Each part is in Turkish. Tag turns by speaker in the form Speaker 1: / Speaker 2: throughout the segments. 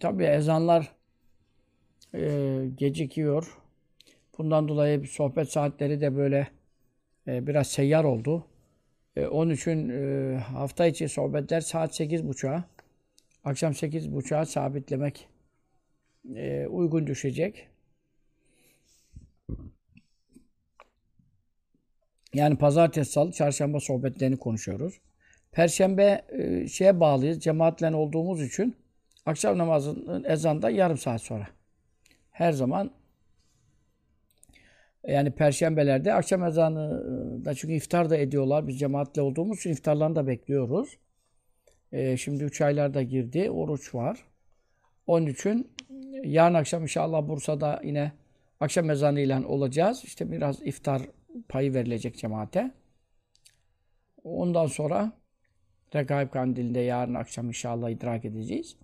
Speaker 1: Tabii ezanlar e, gecikiyor. Bundan dolayı sohbet saatleri de böyle e, biraz seyyar oldu. E, onun için e, hafta içi sohbetler saat 8.30'a, akşam 8.30'a sabitlemek e, uygun düşecek. Yani pazartesi, salı, çarşamba sohbetlerini konuşuyoruz. Perşembe e, şeye bağlıyız. Cemaatle olduğumuz için akşam namazının ezanda yarım saat sonra. Her zaman yani perşembelerde akşam ezanı da çünkü iftar da ediyorlar. Biz cemaatle olduğumuz için iftarlarını da bekliyoruz. E, şimdi üç aylar da girdi. Oruç var. Onun için yarın akşam inşallah Bursa'da yine akşam ezanıyla olacağız. İşte biraz iftar payı verilecek cemaate. Ondan sonra Regaib Kandili'nde yarın akşam inşallah idrak edeceğiz.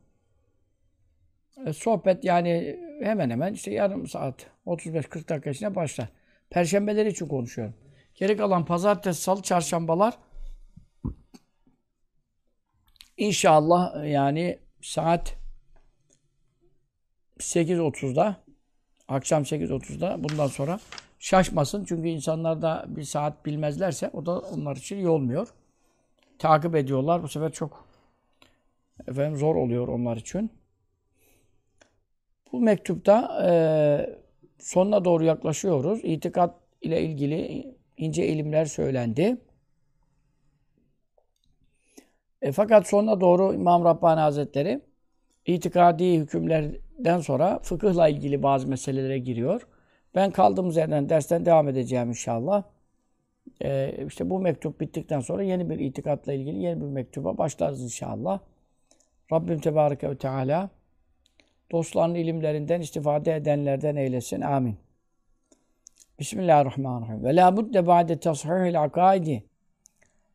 Speaker 1: E, sohbet yani hemen hemen işte yarım saat 35-40 dakika içinde başlar. Perşembeleri için konuşuyorum. Geri kalan pazartesi, salı, çarşambalar inşallah yani saat 8.30'da akşam 8.30'da bundan sonra şaşmasın. Çünkü insanlar da bir saat bilmezlerse o da onlar için iyi olmuyor. Takip ediyorlar. Bu sefer çok efendim zor oluyor onlar için. Bu mektupta e, sonuna doğru yaklaşıyoruz. İtikat ile ilgili ince ilimler söylendi. E, fakat sonuna doğru İmam Rabbani Hazretleri itikadi hükümlerden sonra fıkıhla ilgili bazı meselelere giriyor. Ben kaldığımız yerden dersten devam edeceğim inşallah. Ee, işte bu mektup bittikten sonra yeni bir itikatla ilgili yeni bir mektuba başlarız inşallah. Rabbim Tebareke ve Teala dostların ilimlerinden istifade edenlerden eylesin. Amin. Bismillahirrahmanirrahim. Ve la budde ba'de tashihil akaidi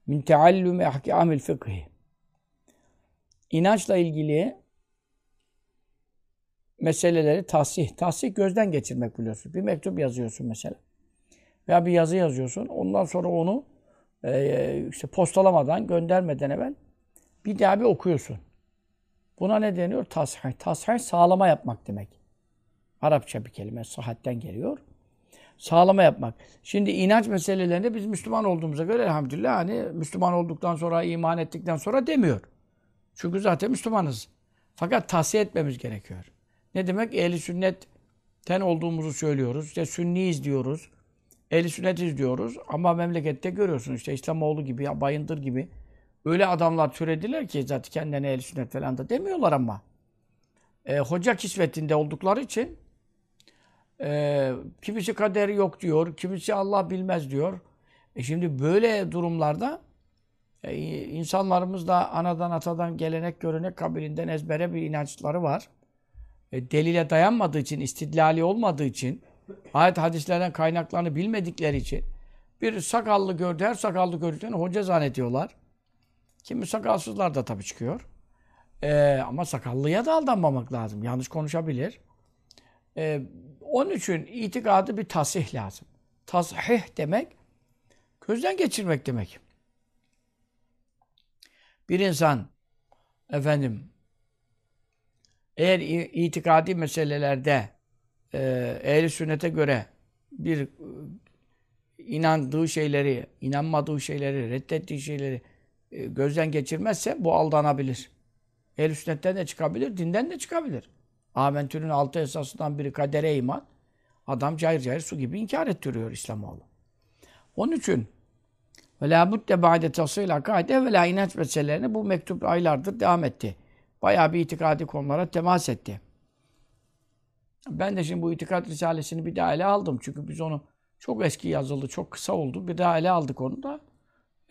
Speaker 1: min teallumi ahkamil fıkhi. İnançla ilgili meseleleri tahsih. Tahsih gözden geçirmek biliyorsun. Bir mektup yazıyorsun mesela. Veya bir yazı yazıyorsun. Ondan sonra onu e, işte postalamadan, göndermeden evvel bir daha bir okuyorsun. Buna ne deniyor? Tasih. Tasih sağlama yapmak demek. Arapça bir kelime. Sahatten geliyor. Sağlama yapmak. Şimdi inanç meselelerinde biz Müslüman olduğumuza göre elhamdülillah hani Müslüman olduktan sonra, iman ettikten sonra demiyor. Çünkü zaten Müslümanız. Fakat tahsiye etmemiz gerekiyor. Ne demek? Ehli sünnetten olduğumuzu söylüyoruz. İşte sünniyiz diyoruz. Ehli sünnetiz diyoruz. Ama memlekette görüyorsun işte İslamoğlu gibi, Bayındır gibi öyle adamlar türediler ki zaten kendilerine ehli sünnet falan da demiyorlar ama. E, hoca kisvetinde oldukları için e, kimisi kaderi yok diyor, kimisi Allah bilmez diyor. E şimdi böyle durumlarda e, insanlarımız da anadan atadan gelenek görenek kabilinden ezbere bir inançları var. E, delile dayanmadığı için, istidlali olmadığı için, ayet hadislerden kaynaklarını bilmedikleri için bir sakallı gördü, her sakallı gördüklerini hoca zannediyorlar. Kimi sakalsızlar da tabii çıkıyor. E, ama sakallıya da aldanmamak lazım. Yanlış konuşabilir. E, onun için itikadı bir tasih lazım. Tasih demek, gözden geçirmek demek. Bir insan, efendim, eğer itikadi meselelerde e, ehl sünnete göre bir e, inandığı şeyleri, inanmadığı şeyleri, reddettiği şeyleri gözden geçirmezse bu aldanabilir. ehl sünnetten de çıkabilir, dinden de çıkabilir. Amentü'nün altı esasından biri kadere iman. Adam cayır cayır su gibi inkar ettiriyor İslamoğlu. Onun için ve la budde ba'de tasıyla kaide ve la inanç meselelerini bu mektup aylardır devam etti bayağı bir itikadi konulara temas etti. Ben de şimdi bu itikat risalesini bir daha ele aldım. Çünkü biz onu çok eski yazıldı, çok kısa oldu. Bir daha ele aldık onu da.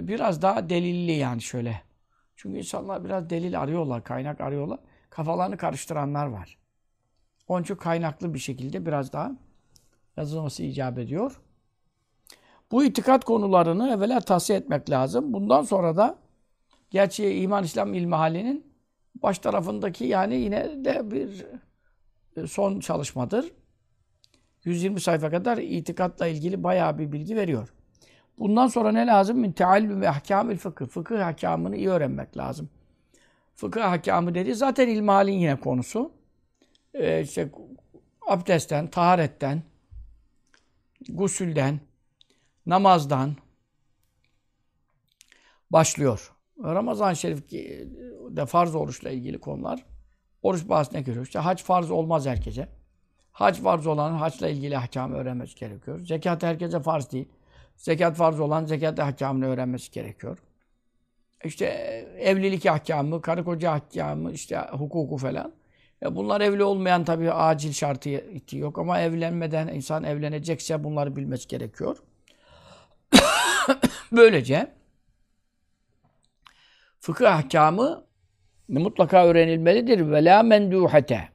Speaker 1: Biraz daha delilli yani şöyle. Çünkü insanlar biraz delil arıyorlar, kaynak arıyorlar. kafalarını karıştıranlar var. Onun için kaynaklı bir şekilde biraz daha yazılması icap ediyor. Bu itikat konularını evvela tahsiye etmek lazım. Bundan sonra da gerçi iman İslam ilmi halinin baş tarafındaki yani yine de bir e, son çalışmadır. 120 sayfa kadar itikatla ilgili bayağı bir bilgi veriyor. Bundan sonra ne lazım? Min ve ahkamil fıkıh. Fıkıh hakamını iyi öğrenmek lazım. Fıkıh hakamı dedi zaten ilmihalin yine konusu. Ee, işte abdestten, taharetten, gusülden, namazdan başlıyor. Ramazan-ı Şerif de farz oruçla ilgili konular. Oruç bahsine giriyor. İşte hac farz olmaz herkese. Hac farz olan haçla ilgili ahkamı öğrenmesi gerekiyor. Zekat herkese farz değil. Zekat farz olan zekat ahkamını öğrenmesi gerekiyor. İşte evlilik ahkamı, karı koca ahkamı, işte hukuku falan. E bunlar evli olmayan tabii acil şartı yok ama evlenmeden insan evlenecekse bunları bilmesi gerekiyor. Böylece fıkıh ahkamı mutlaka öğrenilmelidir. Ve la menduhete.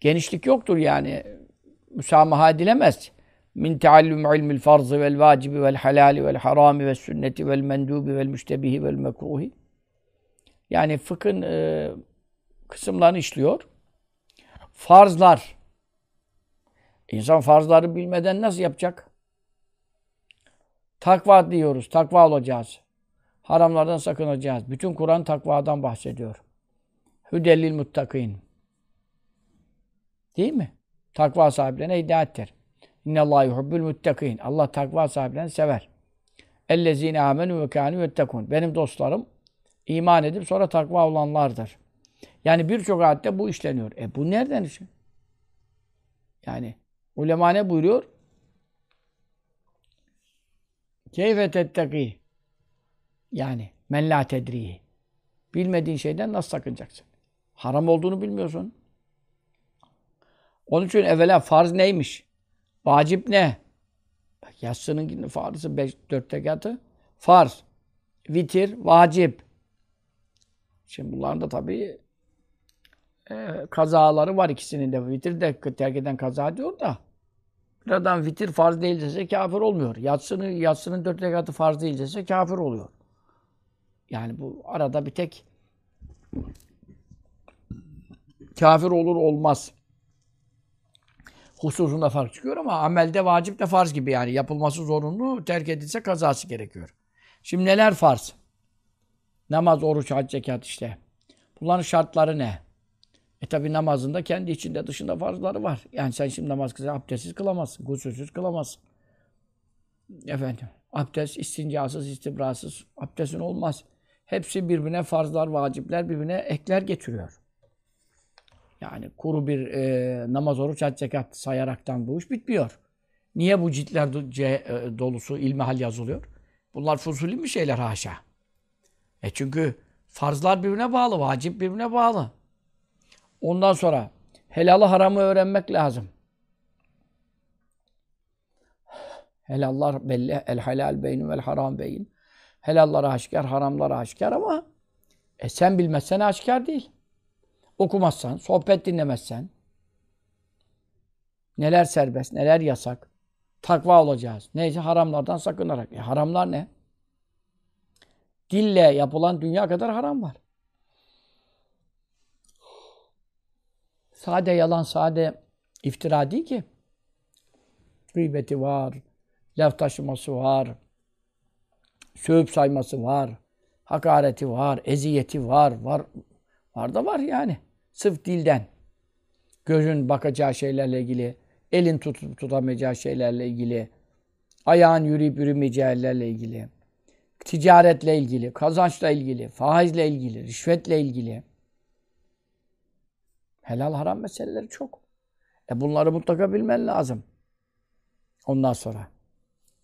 Speaker 1: Genişlik yoktur yani. Müsamaha edilemez. Min teallüm ilmil farzı vel vacibi vel halali vel harami vel sünneti vel mendubi vel müştebihi vel mekruhi. Yani fıkhın e, kısımlarını işliyor. Farzlar. İnsan farzları bilmeden nasıl yapacak? Takva diyoruz. Takva olacağız. Haramlardan sakınacağız. Bütün Kur'an takvadan bahsediyor. Hüdellil muttakin. Değil mi? Takva sahiplerine hidayettir. İnnallâhu yuhubbül muttakin. Allah takva sahiplerini sever. Ellezîne âmenû ve kânû yettekûn. Benim dostlarım iman edip sonra takva olanlardır. Yani birçok ayette bu işleniyor. E bu nereden işin? Yani ulema ne buyuruyor? Keyfe tetteki. Yani men la tedrihi. Bilmediğin şeyden nasıl sakınacaksın? Haram olduğunu bilmiyorsun. Onun için evvela farz neymiş? Vacip ne? Yatsının farzı 5 4 rekatı. Farz. Vitir, vacip. Şimdi bunların da tabii e, kazaları var ikisinin de. Vitir de terk eden kaza diyor da. Bir adam vitir farz değil dese kafir olmuyor. Yatsının, yatsının dört rekatı farz değil dese kafir oluyor. Yani bu arada bir tek kafir olur olmaz hususunda fark çıkıyor ama amelde vacip de farz gibi yani yapılması zorunlu, terk edilse kazası gerekiyor. Şimdi neler farz? Namaz, oruç, hac, zekat işte. Bunların şartları ne? E tabi namazında kendi içinde dışında farzları var. Yani sen şimdi namaz kılsa abdestsiz kılamazsın, gusülsüz kılamazsın. Efendim, abdest istincasız, istibrasız abdestin olmaz. Hepsi birbirine farzlar, vacipler birbirine ekler getiriyor. Yani kuru bir e, namaz, oruç, hac, zekat sayaraktan bu iş bitmiyor. Niye bu ciltler do, C, e, dolusu ilmihal yazılıyor? Bunlar fuzuli mi şeyler haşa? E çünkü farzlar birbirine bağlı, vacip birbirine bağlı. Ondan sonra helalı haramı öğrenmek lazım. Helallar belli, el helal beyin vel haram beyin. Helallar aşikar, haramlar aşikar ama e sen bilmezsen aşikar değil okumazsan, sohbet dinlemezsen, neler serbest, neler yasak, takva olacağız. Neyse haramlardan sakınarak. E, haramlar ne? Dille yapılan dünya kadar haram var. Sade yalan, sade iftira değil ki. Gıybeti var, laf taşıması var, sövüp sayması var, hakareti var, eziyeti var, var. Var da var yani. Sırf dilden. Gözün bakacağı şeylerle ilgili, elin tutup tutamayacağı şeylerle ilgili, ayağın yürüyüp yürümeyeceğilerle ilgili, ticaretle ilgili, kazançla ilgili, faizle ilgili, rişvetle ilgili. Helal haram meseleleri çok. E bunları mutlaka bilmen lazım. Ondan sonra.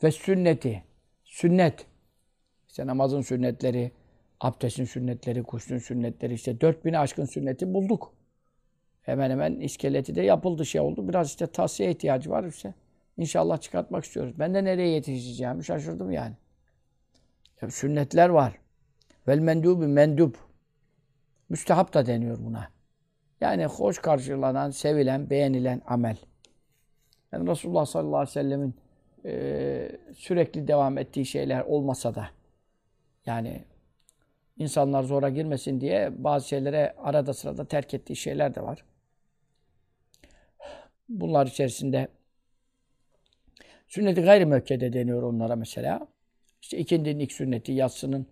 Speaker 1: Ve sünneti. Sünnet. İşte namazın sünnetleri, abdestin sünnetleri, kuşun sünnetleri işte 4000 aşkın sünneti bulduk. Hemen hemen iskeleti de yapıldı şey oldu. Biraz işte tavsiye ihtiyacı var işte. İnşallah çıkartmak istiyoruz. Ben de nereye yetişeceğimi şaşırdım yani. Ya, sünnetler var. Vel mendubi mendub. Müstehap da deniyor buna. Yani hoş karşılanan, sevilen, beğenilen amel. Yani Resulullah sallallahu aleyhi ve sellemin e, sürekli devam ettiği şeyler olmasa da yani insanlar zora girmesin diye bazı şeylere arada sırada terk ettiği şeyler de var. Bunlar içerisinde sünnet-i gayri deniyor onlara mesela. İşte ikindinin ilk sünneti, yatsının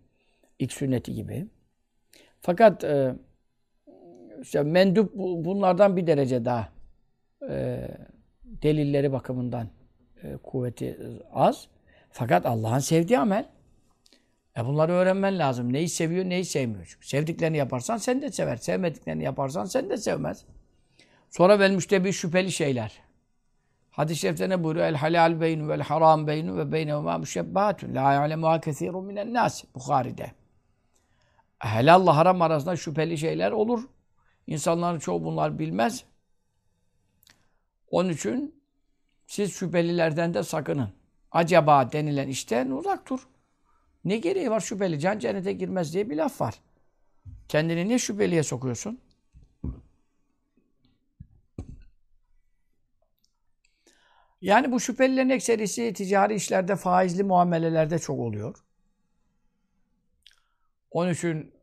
Speaker 1: ilk sünneti gibi. Fakat e, işte mendup bunlardan bir derece daha e, delilleri bakımından e, kuvveti az. Fakat Allah'ın sevdiği amel. E bunları öğrenmen lazım. Neyi seviyor, neyi sevmiyor. Çünkü sevdiklerini yaparsan sen de sever. Sevmediklerini yaparsan sen de sevmez. Sonra vel bir şüpheli şeyler. Hadis-i şerifte ne buyuruyor? El halal beynu vel haram beynu ve beynehuma müşebbahatun. La ya'lemuha kesirun minen nas. Bukhari'de. Helalla haram arasında şüpheli şeyler olur. İnsanların çoğu bunlar bilmez. Onun için siz şüphelilerden de sakının. Acaba denilen işten uzak dur. Ne gereği var şüpheli? Can cennete girmez diye bir laf var. Kendini niye şüpheliye sokuyorsun? Yani bu şüphelilerin ekserisi ticari işlerde, faizli muamelelerde çok oluyor. Onun için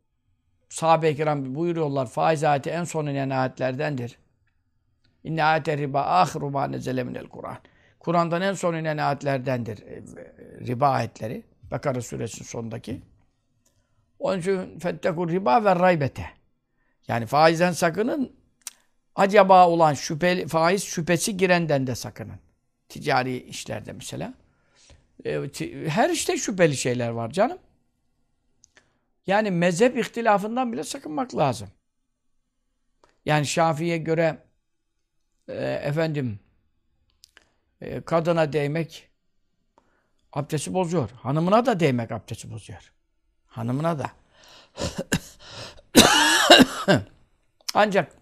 Speaker 1: sahabe-i kiram buyuruyorlar faiz ayeti en son inen ayetlerdendir. İnne ayete riba ahiru ma nezele minel Kur'an. Kur'an'dan en son inen ayetlerdendir e, riba ayetleri. Bakara suresinin sonundaki. Onun için fettekur riba ve raybete. Yani faizden sakının. Acaba olan şüpheli, faiz şüphesi girenden de sakının. Ticari işlerde mesela. E, her işte şüpheli şeyler var canım. Yani mezhep ihtilafından bile sakınmak lazım. Yani Şafii'ye göre e, efendim e, kadına değmek abdesti bozuyor. Hanımına da değmek abdesti bozuyor. Hanımına da. Ancak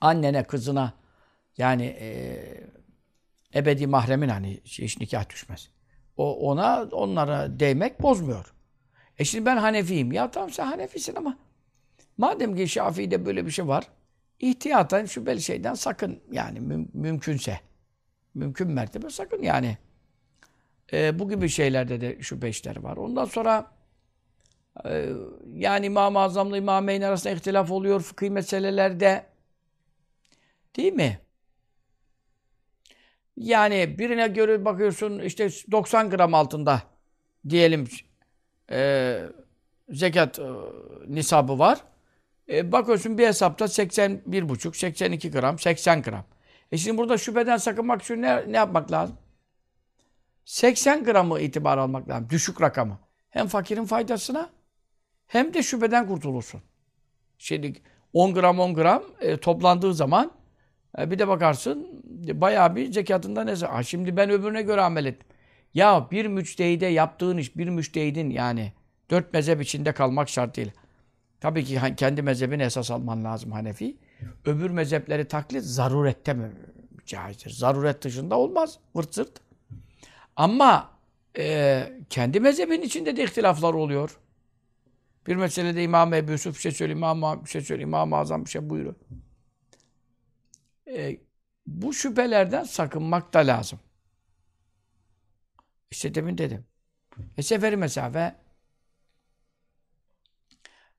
Speaker 1: annene, kızına yani e, ebedi mahremin hani hiç nikah düşmez. O ona onlara değmek bozmuyor. E şimdi ben Hanefiyim. Ya tamam sen Hanefisin ama madem ki Şafii'de böyle bir şey var ihtiyatan şüpheli şeyden sakın yani müm mümkünse. Mümkün mertebe sakın yani. E, bu gibi şeylerde de şüphe işleri var. Ondan sonra e, yani İmam-ı Azam'la İmameyn arasında ihtilaf oluyor fıkhi meselelerde. Değil mi? Yani birine göre bakıyorsun işte 90 gram altında diyelim e, zekat e, nisabı var. E, bakıyorsun bir hesapta 81,5, 82 gram, 80 gram. E şimdi burada şüpheden sakınmak için ne, ne yapmak lazım? 80 gramı itibar almak lazım. Düşük rakamı. Hem fakirin faydasına hem de şüpheden kurtulursun. Şimdi 10 gram 10 gram e, toplandığı zaman e, bir de bakarsın bayağı bir zekatında ne? Ha, şimdi ben öbürüne göre amel ettim. Ya bir müçtehide yaptığın iş bir müçtehidin yani dört mezhep içinde kalmak şartıyla. Tabii ki kendi mezhebini esas alman lazım Hanefi. Öbür mezhepleri taklit zarurette mi caizdir? Zaruret dışında olmaz. Vırt zırt. Ama e, kendi mezhebin içinde de ihtilaflar oluyor. Bir meselede İmam Ebu Yusuf bir şey söylüyor, İmam bir şey söylüyor, İmam Azam bir şey buyuruyor. E, bu şüphelerden sakınmak da lazım. İşte demin dedim. E seferi mesafe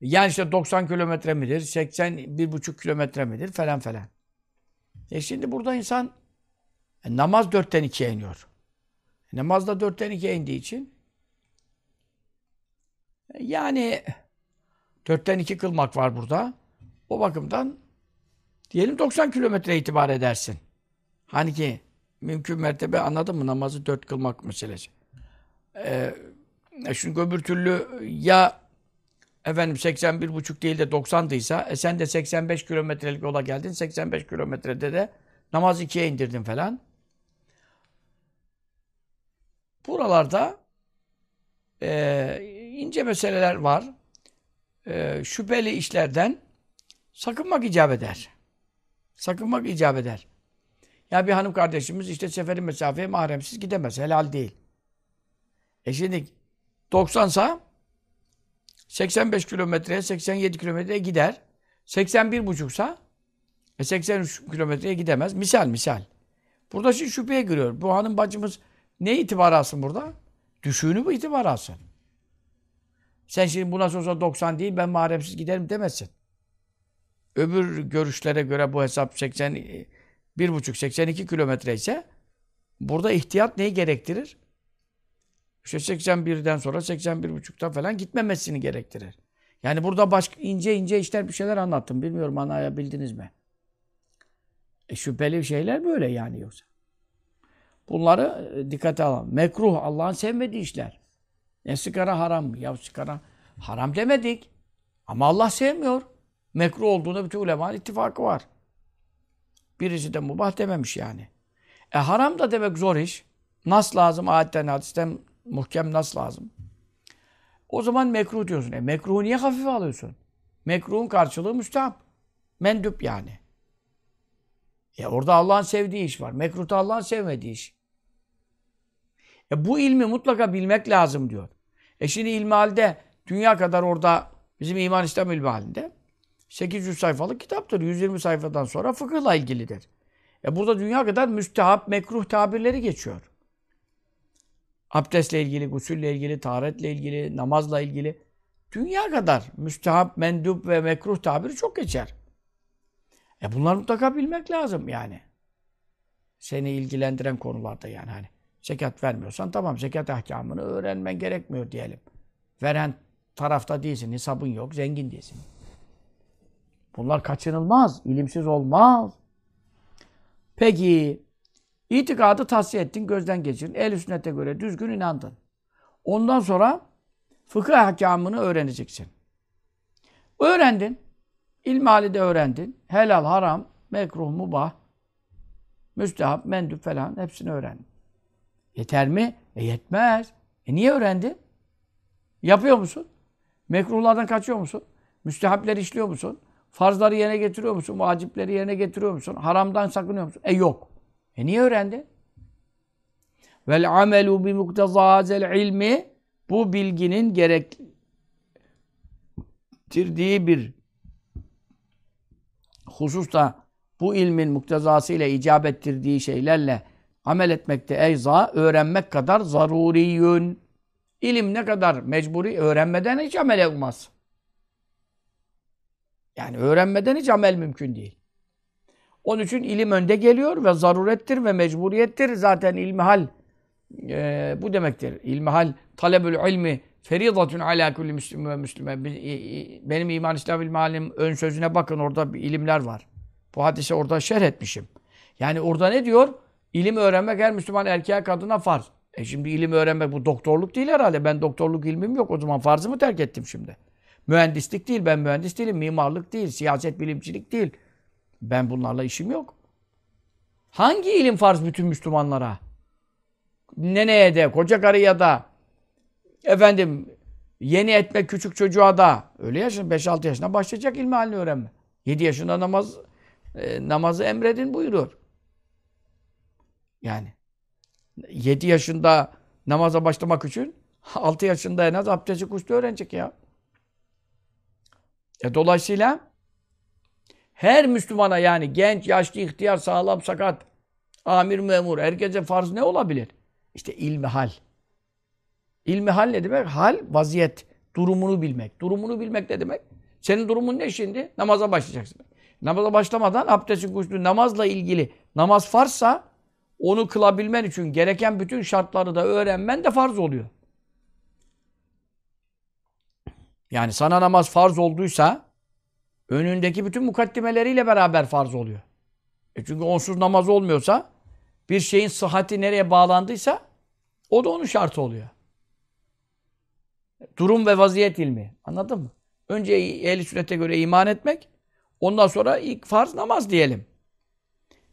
Speaker 1: yani işte 90 kilometre midir, 81,5 kilometre midir falan falan. E şimdi burada insan e, namaz dörtten ikiye iniyor. E, namaz da dörtten ikiye indiği için e, yani dörtten iki kılmak var burada. O bakımdan diyelim 90 kilometre itibar edersin. Hani ki mümkün mertebe anladın mı namazı dört kılmak meselesi. Ee, çünkü öbür türlü ya efendim 81,5 değil de 90'dıysa e sen de 85 kilometrelik yola geldin. 85 kilometrede de namaz ikiye indirdin falan. Buralarda e, ince meseleler var. E, şüpheli işlerden sakınmak icap eder. Sakınmak icap eder. Ya bir hanım kardeşimiz işte seferi mesafeye mahremsiz gidemez. Helal değil. E şimdi 90 sa 85 kilometreye 87 kilometreye gider. 81 buçuksa E 83 kilometreye gidemez. Misal misal. Burada şimdi şüpheye giriyor. Bu hanım bacımız ne itibar alsın burada? Düşüğünü mü itibar alsın? Sen şimdi bu nasıl olsa 90 değil ben mahremsiz giderim demezsin. Öbür görüşlere göre bu hesap 80 1,5-82 kilometre ise burada ihtiyat neyi gerektirir? İşte 81'den sonra 81,5'ta falan gitmemesini gerektirir. Yani burada başka ince ince işler bir şeyler anlattım. Bilmiyorum anlayabildiniz mi? E şüpheli şeyler böyle yani yoksa. Bunları e, dikkate alalım. Mekruh, Allah'ın sevmediği işler. E sigara haram mı? Ya sigara haram demedik. Ama Allah sevmiyor. Mekruh olduğunda bütün ulemanın ittifakı var. Birisi de mubah dememiş yani. E haram da demek zor iş. Nas lazım, ayetten, hadisten muhkem nas lazım. O zaman mekruh diyorsun. E mekruhu niye hafife alıyorsun? Mekruhun karşılığı müstahap. Mendüp yani. E orada Allah'ın sevdiği iş var. Mekruhta Allah'ın sevmediği iş. E bu ilmi mutlaka bilmek lazım diyor. E şimdi ilmihalde dünya kadar orada bizim iman İslam ilmihalinde 800 sayfalık kitaptır. 120 sayfadan sonra fıkıhla ilgilidir. E burada dünya kadar müstehap, mekruh tabirleri geçiyor. Abdestle ilgili, gusülle ilgili, taharetle ilgili, namazla ilgili. Dünya kadar müstehap, mendup ve mekruh tabiri çok geçer. E bunları mutlaka bilmek lazım yani. Seni ilgilendiren konularda yani hani. Zekat vermiyorsan tamam zekat ahkamını öğrenmen gerekmiyor diyelim. Veren tarafta değilsin, hesabın yok, zengin değilsin. Bunlar kaçınılmaz, ilimsiz olmaz. Peki, itikadı tahsiye ettin, gözden geçirdin, el sünnete göre düzgün inandın. Ondan sonra fıkıh ahkamını öğreneceksin. Öğrendin, ilmihali de öğrendin, helal, haram, mekruh, mubah, müstehap, mendüp falan hepsini öğrendin. Yeter mi? E yetmez. E niye öğrendin? Yapıyor musun? Mekruhlardan kaçıyor musun? Müstehapleri işliyor musun? Farzları yerine getiriyor musun? Vacipleri yerine getiriyor musun? Haramdan sakınıyor musun? E yok. E niye öğrendin? Vel amelu bi muktezazel ilmi bu bilginin gerektirdiği bir hususta bu ilmin muktezası ile icap ettirdiği şeylerle amel etmekte eyza öğrenmek kadar zaruriyün. İlim ne kadar mecburi öğrenmeden hiç amel olmaz. Yani öğrenmeden hiç amel mümkün değil. Onun için ilim önde geliyor ve zarurettir ve mecburiyettir. Zaten ilmihal e, bu demektir. İlmihal talebül ilmi feridatun ala kulli müslüm ve müslüme. Benim iman İslam ilmihalim ön sözüne bakın orada bir ilimler var. Bu hadise orada şerh etmişim. Yani orada ne diyor? İlim öğrenmek her Müslüman erkeğe kadına farz. E şimdi ilim öğrenmek bu doktorluk değil herhalde. Ben doktorluk ilmim yok. O zaman farzı mı terk ettim şimdi? Mühendislik değil. Ben mühendis değilim. Mimarlık değil. Siyaset bilimcilik değil. Ben bunlarla işim yok. Hangi ilim farz bütün Müslümanlara? Neneye de, koca karıya da, efendim yeni etmek küçük çocuğa da. Öyle yaşın 5-6 yaşına başlayacak ilmi halini öğrenme. 7 yaşında namaz e, namazı emredin buyuruyor. Yani 7 yaşında namaza başlamak için 6 yaşında en az abdesti kuştu öğrenecek ya. E dolayısıyla her Müslümana yani genç, yaşlı, ihtiyar, sağlam, sakat, amir, memur, herkese farz ne olabilir? İşte ilmi hal. İlmi hal ne demek? Hal, vaziyet, durumunu bilmek. Durumunu bilmek ne demek? Senin durumun ne şimdi? Namaza başlayacaksın. Namaza başlamadan abdestin kuştu namazla ilgili namaz farsa onu kılabilmen için gereken bütün şartları da öğrenmen de farz oluyor. Yani sana namaz farz olduysa önündeki bütün mukaddimeleriyle beraber farz oluyor. E çünkü onsuz namaz olmuyorsa bir şeyin sıhhati nereye bağlandıysa o da onun şartı oluyor. Durum ve vaziyet ilmi. Anladın mı? Önce ehl sünnete göre iman etmek, ondan sonra ilk farz namaz diyelim.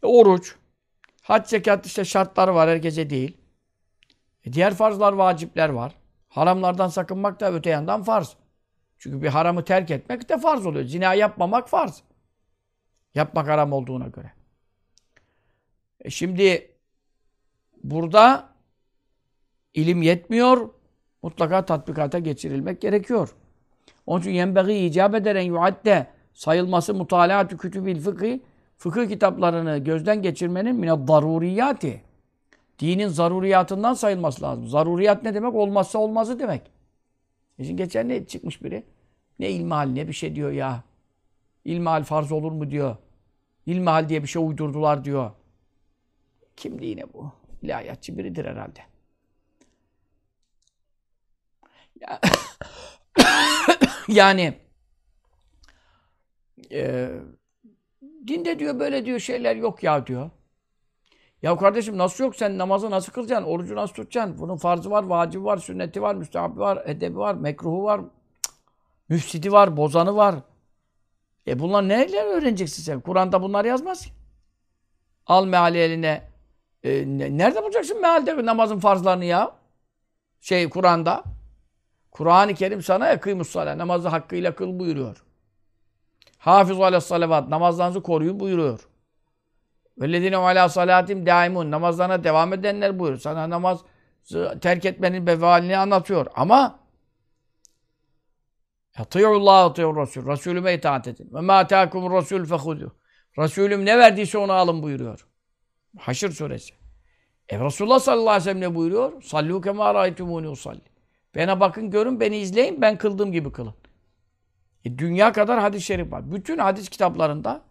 Speaker 1: E, oruç, hac zekat işte şartları var herkese değil. E, diğer farzlar, vacipler var. Haramlardan sakınmak da öte yandan farz. Çünkü bir haramı terk etmek de farz oluyor. Zina yapmamak farz. Yapmak haram olduğuna göre. E şimdi burada ilim yetmiyor. Mutlaka tatbikata geçirilmek gerekiyor. Onun için yenbeği icap eden yuadde sayılması mutalaatü kütübil fıkhi fıkıh kitaplarını gözden geçirmenin mine daruriyati. Dinin zaruriyatından sayılması lazım. Zaruriyat ne demek? Olmazsa olmazı demek. E şimdi geçen ne çıkmış biri? Ne ilmihal ne bir şey diyor ya. İlmihal farz olur mu diyor. İlmihal diye bir şey uydurdular diyor. Kimdi yine bu? İlahiyatçı biridir herhalde. Ya, yani e, dinde diyor böyle diyor şeyler yok ya diyor. Ya kardeşim nasıl yok sen namazı nasıl kılacaksın? Orucu nasıl tutacaksın? Bunun farzı var, vacibi var, sünneti var, müstehabi var, edebi var, mekruhu var, müfsidi var, bozanı var. E bunlar neler öğreneceksin sen? Kur'an'da bunlar yazmaz ki. Al meali eline. E, nerede bulacaksın mealde namazın farzlarını ya? Şey Kur'an'da. Kur'an-ı Kerim sana ya kıymus namazı hakkıyla kıl buyuruyor. Hafiz ala salavat namazlarınızı koruyun buyuruyor. Vellezine ala salatim daimun namazlarına devam edenler buyuruyor. Sana namaz terk etmenin bevalini anlatıyor. Ama Atıyullah atıyur Resul. Resulüme itaat edin. Ve ma atâkum Resul fehudu. Resulüm ne verdiyse onu alın buyuruyor. Haşr suresi. E Resulullah sallallahu aleyhi ve sellem ne buyuruyor? Sallu kema râitumûni usalli. Bana bakın görün, beni izleyin, ben kıldığım gibi kılın. E, dünya kadar hadis-i şerif var. Bütün hadis kitaplarında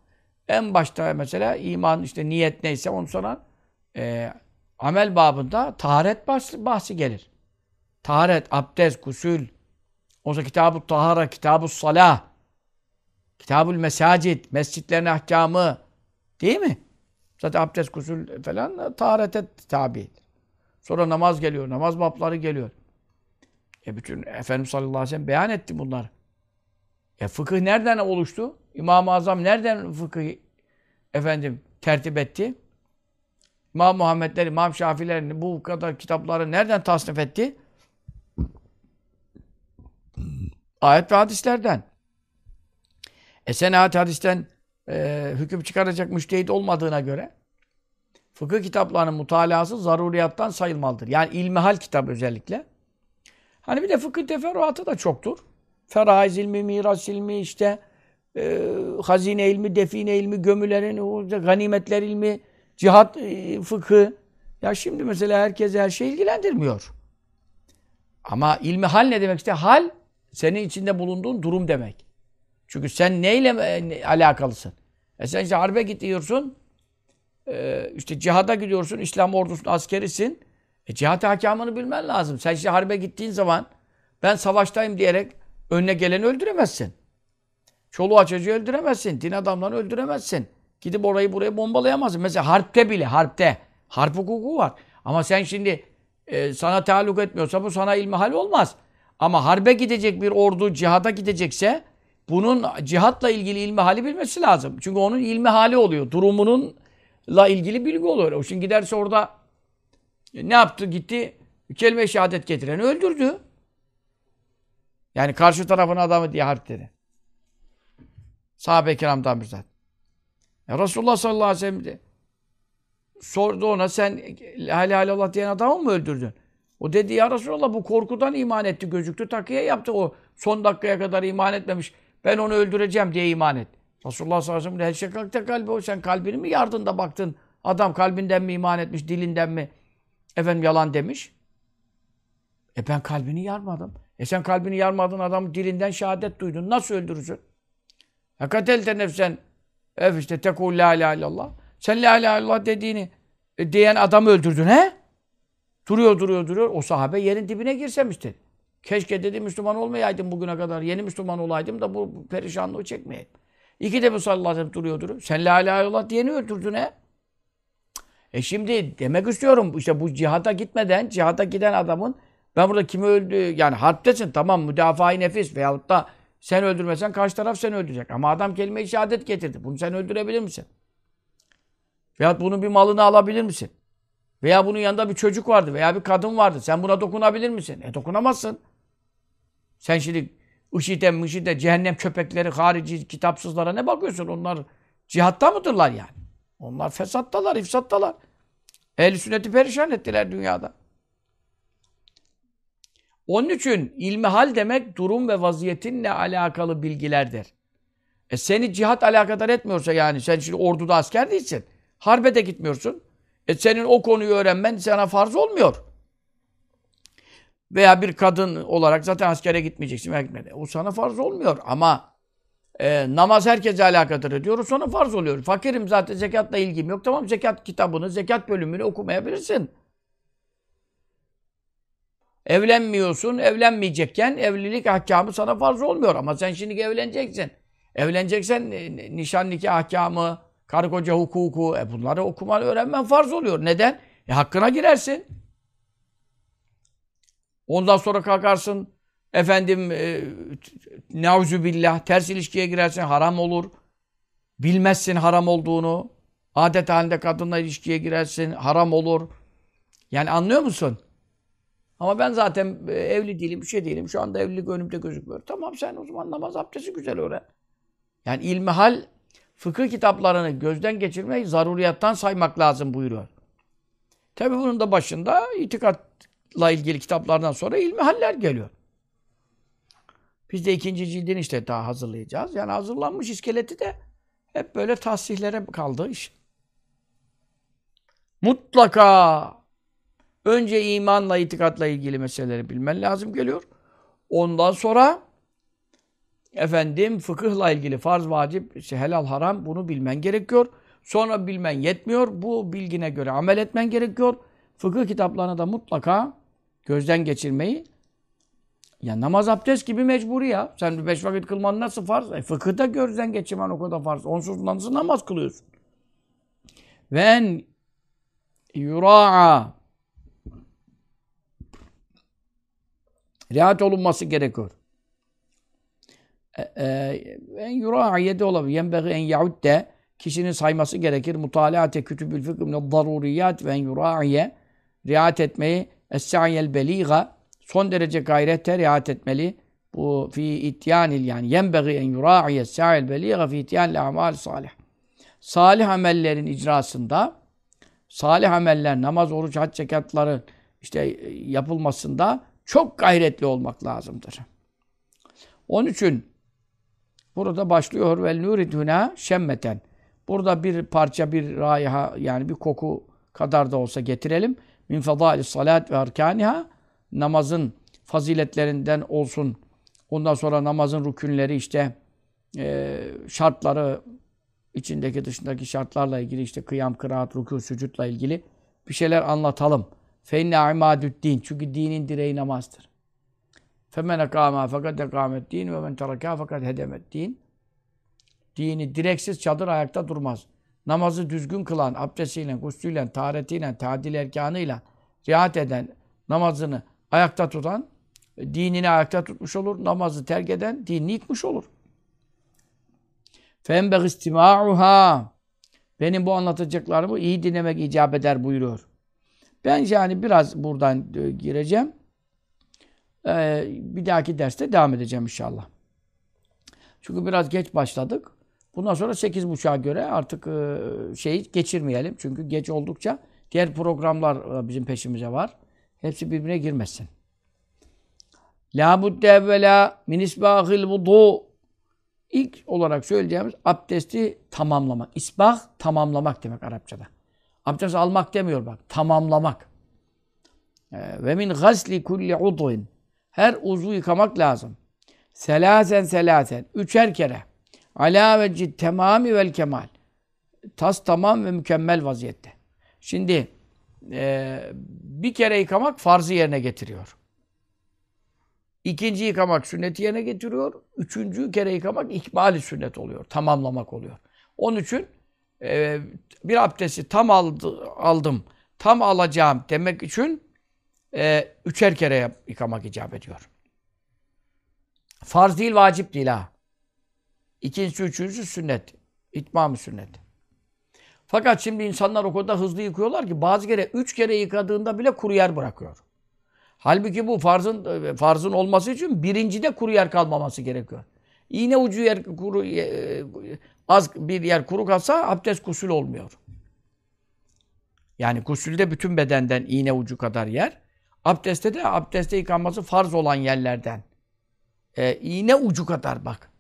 Speaker 1: en başta mesela iman işte niyet neyse ondan sonra e, amel babında taharet bahsi, bahsi gelir. Taharet, abdest, gusül, o zaman kitab-ı tahara, kitab-ı salah, kitab-ül mesacid, mescitlerin ahkamı değil mi? Zaten abdest, gusül falan taharete tabi. Sonra namaz geliyor, namaz babları geliyor. E bütün Efendimiz sallallahu aleyhi ve sellem beyan etti bunlar. E fıkıh nereden oluştu? İmam-ı Azam nereden fıkıh efendim tertip etti? İmam Muhammedler, İmam Şafiler bu kadar kitapları nereden tasnif etti? Ayet ve hadislerden. E sen ayet hadisten e, hüküm çıkaracak müştehit olmadığına göre fıkıh kitaplarının mutalası zaruriyattan sayılmalıdır. Yani ilmihal kitap özellikle. Hani bir de fıkıh teferruatı da çoktur. Feraiz ilmi, miras ilmi, işte e, hazine ilmi, define ilmi, gömülerin, ganimetler ilmi, cihat e, fıkı. Ya şimdi mesela herkes her şey ilgilendirmiyor. Ama ilmi hal ne demek işte? Hal senin içinde bulunduğun durum demek. Çünkü sen neyle e, alakalısın? E sen işte harbe gidiyorsun, e, işte cihada gidiyorsun, İslam ordusunun askerisin. E cihat hakamını bilmen lazım. Sen işte harbe gittiğin zaman ben savaştayım diyerek önüne geleni öldüremezsin. Çoluğa çocuğu öldüremezsin. Din adamlarını öldüremezsin. Gidip orayı burayı bombalayamazsın. Mesela harpte bile, harpte. Harp hukuku var. Ama sen şimdi e, sana taalluk etmiyorsa bu sana ilmihal olmaz. Ama harbe gidecek bir ordu cihada gidecekse bunun cihatla ilgili ilmi hali bilmesi lazım. Çünkü onun ilmi hali oluyor. Durumununla ilgili bilgi oluyor. O şimdi giderse orada e, ne yaptı? Gitti kelime-i şehadet getireni öldürdü. Yani karşı tarafın adamı diye harp dedi. Sahabe-i kiramdan bizzat. Ya Resulullah sallallahu aleyhi ve sellem de sordu ona sen la ilahe illallah diyen adamı mı öldürdün? O dedi ya Resulallah bu korkudan iman etti. Gözüktü takiye yaptı o. Son dakikaya kadar iman etmemiş. Ben onu öldüreceğim diye iman et. Resulullah sallallahu aleyhi ve sellem her şey kalbi o. Sen kalbini mi yardın da baktın? Adam kalbinden mi iman etmiş, dilinden mi? Efendim yalan demiş. E ben kalbini yarmadım. E sen kalbini yarmadın adamın dilinden şehadet duydun. Nasıl öldürürsün? Hakatelte nefsen ev işte tekul la ilahe illallah. Sen la ilahe illallah dediğini e, diyen adamı öldürdün he? Duruyor duruyor duruyor. O sahabe yerin dibine girsemişti. Keşke dedi Müslüman olmayaydım bugüne kadar. Yeni Müslüman olaydım da bu perişanlığı çekmeyeyim. İki de bu sallallahu aleyhi ve sellem duruyor duruyor. Sen la ilahe illallah diyeni öldürdün he? E şimdi demek istiyorum işte bu cihada gitmeden, cihada giden adamın ben burada kimi öldü yani harptesin tamam müdafaa-i nefis veyahut da sen öldürmesen karşı taraf seni öldürecek. Ama adam kelime-i şehadet getirdi. Bunu sen öldürebilir misin? Veyahut bunun bir malını alabilir misin? Veya bunun yanında bir çocuk vardı veya bir kadın vardı. Sen buna dokunabilir misin? E dokunamazsın. Sen şimdi IŞİD'e, MIŞİD'e, cehennem köpekleri, harici, kitapsızlara ne bakıyorsun? Onlar cihatta mıdırlar yani? Onlar fesattalar, ifsattalar. Ehl-i sünneti perişan ettiler dünyada. Onun için ilmihal demek durum ve vaziyetinle alakalı bilgilerdir. E seni cihat alakadar etmiyorsa yani sen şimdi orduda asker değilsin. Harbe de gitmiyorsun. E senin o konuyu öğrenmen sana farz olmuyor. Veya bir kadın olarak zaten askere gitmeyeceksin veya. O sana farz olmuyor ama e, namaz herkese alakadar ediyor. O sana farz oluyor. Fakirim zaten zekatla ilgim yok. Tamam zekat kitabını, zekat bölümünü okumayabilirsin. Evlenmiyorsun, evlenmeyecekken evlilik ahkamı sana farz olmuyor. Ama sen şimdi evleneceksin. Evleneceksen e, nişan nikah ahkamı, karı koca hukuku, e bunları okuman, öğrenmen farz oluyor. Neden? E hakkına girersin. Ondan sonra kalkarsın, efendim, e, billah, ters ilişkiye girersin, haram olur. Bilmezsin haram olduğunu. Adet halinde kadınla ilişkiye girersin, haram olur. Yani anlıyor musun? Ama ben zaten e, evli değilim, bir şey değilim. Şu anda evlilik önümde gözükmüyor. Tamam sen o zaman namaz abdesti güzel öğren. Yani ilmihal fıkıh kitaplarını gözden geçirmeyi zaruriyattan saymak lazım buyuruyor. Tabi bunun da başında itikatla ilgili kitaplardan sonra ilmihaller geliyor. Biz de ikinci cildini işte daha hazırlayacağız. Yani hazırlanmış iskeleti de hep böyle tahsihlere kaldı iş. Mutlaka önce imanla, itikatla ilgili meseleleri bilmen lazım geliyor. Ondan sonra efendim fıkıhla ilgili farz, vacip, işte helal, haram bunu bilmen gerekiyor. Sonra bilmen yetmiyor. Bu bilgine göre amel etmen gerekiyor. Fıkıh kitaplarını da mutlaka gözden geçirmeyi ya namaz abdest gibi mecburi ya. Sen beş vakit kılman nasıl farz? E, fıkıhta gözden geçirmen o kadar farz. Onsuz nasıl namaz kılıyorsun? Ven yura'a riayet olunması gerekiyor. E, e, en yura'a yedi olabilir. Yenbeği en yaudde kişinin sayması gerekir. Mutalaate kütübül fıkh min daruriyat ve en yura'iye riayet etmeyi es-sa'yel beliga son derece gayrete riayet etmeli. Bu fi ityanil yani yenbeği en yura'iye es-sa'yel beliga fi ityanil amal salih. Salih amellerin icrasında salih ameller, namaz, oruç, hac, zekatların işte yapılmasında çok gayretli olmak lazımdır. Onun için burada başlıyor ve nuriduna şemmeten. Burada bir parça bir raiha yani bir koku kadar da olsa getirelim. Min fadaili salat ve arkaniha namazın faziletlerinden olsun. Ondan sonra namazın rükünleri işte e, şartları içindeki dışındaki şartlarla ilgili işte kıyam, kıraat, rükû, sücutla ilgili bir şeyler anlatalım. Feinne imadüddin. Çünkü dinin direği namazdır. Ekâmâ fakat ekâmet din ve men terekâ fakat hedemet din. Dini direksiz çadır ayakta durmaz. Namazı düzgün kılan, abdestiyle, guslüyle, taharetiyle, tadil erkanıyla riayet eden, namazını ayakta tutan, dinini ayakta tutmuş olur. Namazı terk eden, dinini yıkmış olur. فَاَنْبَغِ istima'uha Benim bu anlatacaklarımı iyi dinlemek icap eder buyuruyor. Ben yani biraz buradan e, gireceğim. Ee, bir dahaki derste devam edeceğim inşallah. Çünkü biraz geç başladık. Bundan sonra 8.30'a göre artık e, şeyi geçirmeyelim. Çünkü geç oldukça diğer programlar e, bizim peşimize var. Hepsi birbirine girmesin. La budde evvela min isbahil vudu İlk olarak söyleyeceğimiz abdesti tamamlamak. İsbah tamamlamak demek Arapçada. Abdest almak demiyor bak. Tamamlamak. Ee, ve min gasli kulli udvin. Her uzvu yıkamak lazım. Selasen selasen. Üçer kere. Ala vecid temami vel kemal. Tas tamam ve mükemmel vaziyette. Şimdi e, bir kere yıkamak farzı yerine getiriyor. İkinci yıkamak sünneti yerine getiriyor. Üçüncü kere yıkamak ikbali sünnet oluyor. Tamamlamak oluyor. Onun için e, bir abdesti tam aldı, aldım, tam alacağım demek için e, üçer kere yıkamak icap ediyor. Farz değil, vacip değil ha. İkincisi, üçüncüsü sünnet. İtmam-ı sünnet. Fakat şimdi insanlar o kadar hızlı yıkıyorlar ki bazı kere üç kere yıkadığında bile kuru yer bırakıyor. Halbuki bu farzın e, farzın olması için birincide kuru yer kalmaması gerekiyor. İğne ucu yer kuru e, az bir yer kuru kalsa abdest gusül olmuyor. Yani gusülde bütün bedenden iğne ucu kadar yer. Abdestte de abdestte yıkanması farz olan yerlerden. E, iğne ucu kadar bak.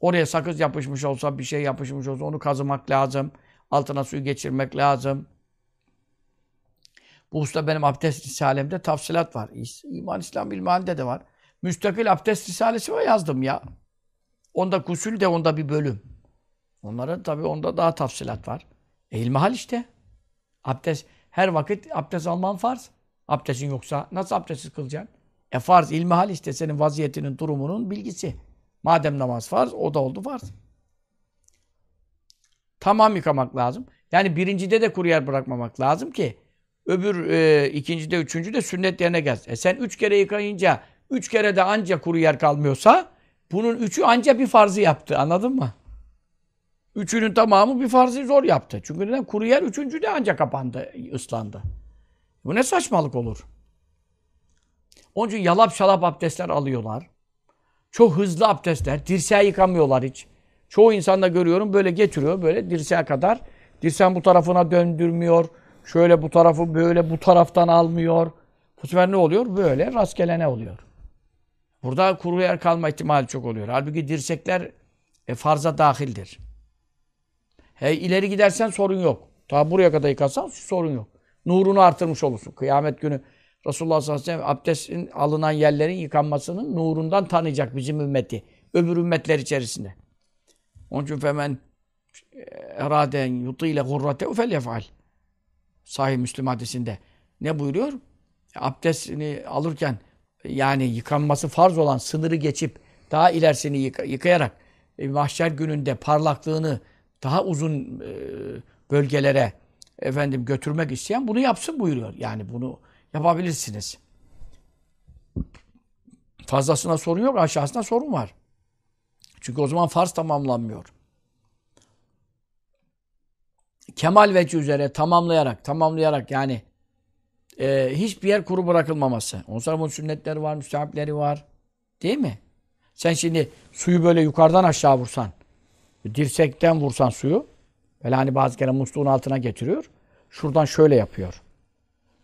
Speaker 1: Oraya sakız yapışmış olsa, bir şey yapışmış olsa onu kazımak lazım. Altına suyu geçirmek lazım. Bu usta benim abdest risalemde tafsilat var. İman İslam bilmahinde de var. Müstakil abdest risalesi var yazdım ya. Onda kusül de onda bir bölüm. Onların tabii onda daha tafsilat var. E işte. Abdest, her vakit abdest alman farz. Abdestin yoksa nasıl abdestsiz kılacaksın? E farz, ilmihal işte senin vaziyetinin, durumunun bilgisi. Madem namaz farz, o da oldu farz. Tamam yıkamak lazım. Yani birincide de kuru yer bırakmamak lazım ki öbür e, ikincide, üçüncüde sünnet yerine gelsin. E sen üç kere yıkayınca, üç kere de anca kuru yer kalmıyorsa bunun üçü anca bir farzı yaptı. Anladın mı? Üçünün tamamı bir farzı zor yaptı. Çünkü neden? Kuru yer üçüncü de anca kapandı, ıslandı. Bu ne saçmalık olur? Onun için yalap şalap abdestler alıyorlar. Çok hızlı abdestler. Dirseği yıkamıyorlar hiç. Çoğu insanda görüyorum böyle getiriyor böyle dirseğe kadar. Dirseğin bu tarafına döndürmüyor. Şöyle bu tarafı böyle bu taraftan almıyor. Bu sefer ne oluyor? Böyle rastgele ne oluyor? Burada kuru yer kalma ihtimali çok oluyor. Halbuki dirsekler e, farza dahildir. He, ileri gidersen sorun yok. Ta buraya kadar yıkasan sorun yok. Nurunu artırmış olursun. Kıyamet günü Resulullah sallallahu aleyhi ve sellem abdestin alınan yerlerin yıkanmasının nurundan tanıyacak bizim ümmeti. Öbür ümmetler içerisinde. Onun için femen eraden yutile gurrate fel yef'al. Sahih Müslüm hadisinde. Ne buyuruyor? Abdestini alırken yani yıkanması farz olan sınırı geçip daha ilerisini yıka, yıkayarak e, mahşer gününde parlaklığını daha uzun e, bölgelere efendim götürmek isteyen bunu yapsın buyuruyor. Yani bunu yapabilirsiniz. Fazlasına sorun yok, aşağısına sorun var. Çünkü o zaman farz tamamlanmıyor. Kemal veci üzere tamamlayarak, tamamlayarak yani e, hiçbir yer kuru bırakılmaması. Ondan sonra bunun sünnetleri var, müstahapleri var. Değil mi? Sen şimdi suyu böyle yukarıdan aşağı vursan, dirsekten vursan suyu, böyle hani bazı kere musluğun altına getiriyor. Şuradan şöyle yapıyor.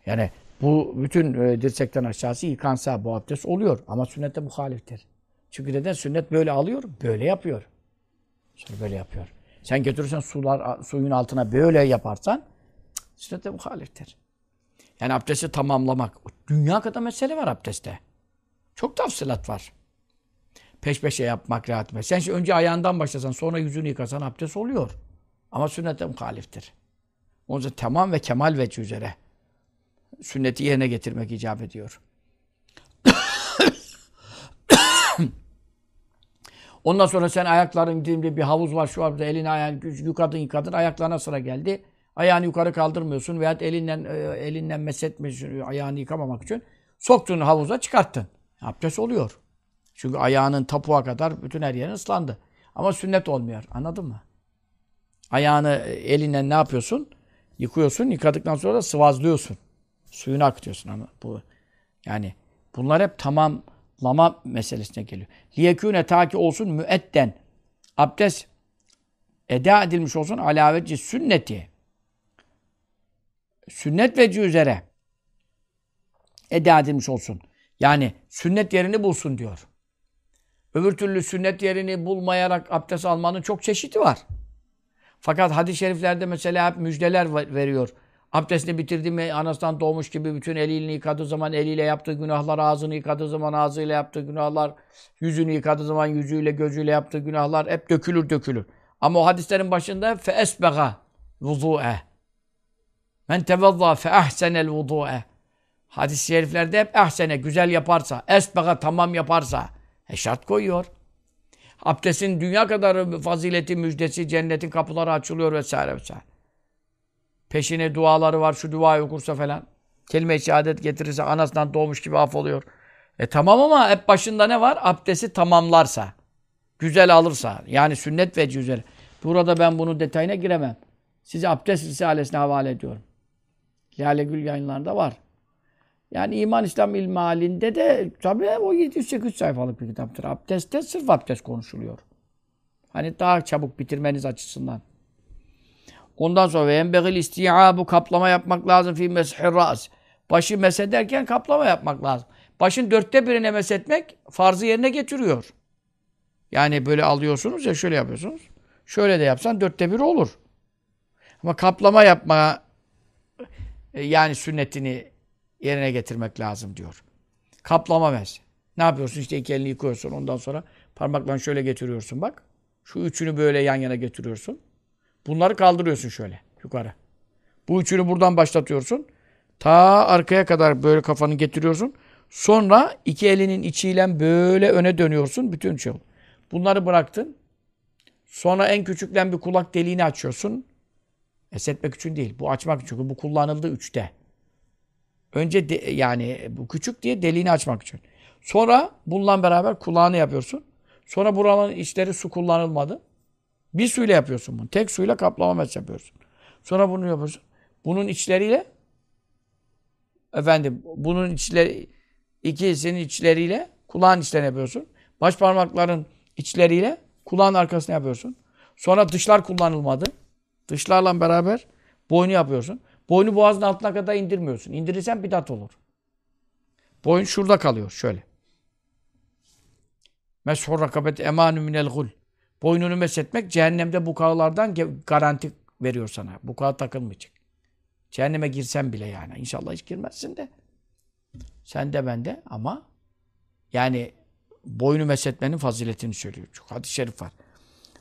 Speaker 1: Yani bu bütün e, dirsekten aşağısı yıkansa bu abdest oluyor. Ama sünnette muhaliftir. Çünkü neden? Sünnet böyle alıyor, böyle yapıyor. Sonra böyle yapıyor. Sen götürürsen sular suyun altına böyle yaparsan sünnette muhaliftir. Yani abdesti tamamlamak. Dünya kadar mesele var abdestte. Çok tafsilat var. Peş peşe yapmak rahat. Sen şimdi önce ayağından başlasan sonra yüzünü yıkasan abdest oluyor. Ama sünnete muhaliftir. O yüzden tamam ve kemal veci üzere sünneti yerine getirmek icap ediyor. Ondan sonra sen ayakların gittiğinde bir havuz var şu anda elini ayağını yıkadın yıkadın ayaklarına sıra geldi. Ayağını yukarı kaldırmıyorsun veya elinden e, elinden mesetmiyorsun ayağını yıkamamak için. Soktun havuza çıkarttın. Abdest oluyor. Çünkü ayağının tapuğa kadar bütün her yerin ıslandı. Ama sünnet olmuyor. Anladın mı? Ayağını e, elinden ne yapıyorsun? Yıkıyorsun. Yıkadıktan sonra da sıvazlıyorsun. Suyunu akıtıyorsun. Ama bu yani bunlar hep tamamlama meselesine geliyor. Liyekûne ta ki olsun müetten. Abdest eda edilmiş olsun alaveci sünneti. Sünnet veci üzere eda edilmiş olsun. Yani sünnet yerini bulsun diyor. Öbür türlü sünnet yerini bulmayarak abdest almanın çok çeşidi var. Fakat hadis-i şeriflerde mesela hep müjdeler veriyor. Abdestini bitirdi mi anasından doğmuş gibi bütün eliyle yıkadığı zaman eliyle yaptığı günahlar, ağzını yıkadığı zaman ağzıyla yaptığı günahlar, yüzünü yıkadığı zaman yüzüyle, gözüyle yaptığı günahlar hep dökülür dökülür. Ama o hadislerin başında fe esbega vudu'e. Men tevazza fe ahsenel vudu'e. Hadis-i şeriflerde hep ahsene, güzel yaparsa, esbega tamam yaparsa. E şart koyuyor. Abdestin dünya kadar fazileti, müjdesi, cennetin kapıları açılıyor vesaire vesaire. Peşine duaları var, şu duayı okursa falan. Kelime-i şehadet getirirse anasından doğmuş gibi af oluyor. E tamam ama hep başında ne var? Abdesti tamamlarsa. Güzel alırsa. Yani sünnet ve güzel. Burada ben bunun detayına giremem. Size abdest risalesine havale ediyorum. Lale Gül yayınlarında var. Yani iman İslam ilmi halinde de tabii o 708 sayfalık bir kitaptır. Abdestte sırf abdest konuşuluyor. Hani daha çabuk bitirmeniz açısından. Ondan sonra ve enbegil bu kaplama yapmak lazım fi meshir ras. Başı mesederken kaplama yapmak lazım. Başın dörtte birine mesetmek farzı yerine getiriyor. Yani böyle alıyorsunuz ya şöyle yapıyorsunuz. Şöyle de yapsan dörtte bir olur. Ama kaplama yapma e, yani sünnetini yerine getirmek lazım diyor. Kaplama mes. Ne yapıyorsun? İşte iki elini yıkıyorsun. Ondan sonra parmaklarını şöyle getiriyorsun bak. Şu üçünü böyle yan yana getiriyorsun. Bunları kaldırıyorsun şöyle yukarı. Bu üçünü buradan başlatıyorsun. Ta arkaya kadar böyle kafanı getiriyorsun. Sonra iki elinin içiyle böyle öne dönüyorsun. Bütün şey. Bunları bıraktın. Sonra en küçükten bir kulak deliğini açıyorsun. Esetmek için değil. Bu açmak için. Bu kullanıldı üçte. Önce de, yani bu küçük diye deliğini açmak için. Sonra bununla beraber kulağını yapıyorsun. Sonra buranın içleri su kullanılmadı. Bir suyla yapıyorsun bunu. Tek suyla kaplama mes yapıyorsun. Sonra bunu yapıyorsun. Bunun içleriyle efendim bunun içleri ikisinin içleriyle kulağın içlerini yapıyorsun. Baş parmakların içleriyle kulağın arkasını yapıyorsun. Sonra dışlar kullanılmadı. Dışlarla beraber boynu yapıyorsun. Boynu boğazın altına kadar indirmiyorsun. İndirirsen bidat olur. Boyun şurada kalıyor şöyle. Meshur rakabet emanü minel gul. Boynunu meshetmek cehennemde bukağılardan garanti veriyor sana. Bukağa takılmayacak. Cehenneme girsen bile yani. İnşallah hiç girmezsin de. Sen de ben de ama yani boynu meshetmenin faziletini söylüyor. Çok hadis-i şerif var.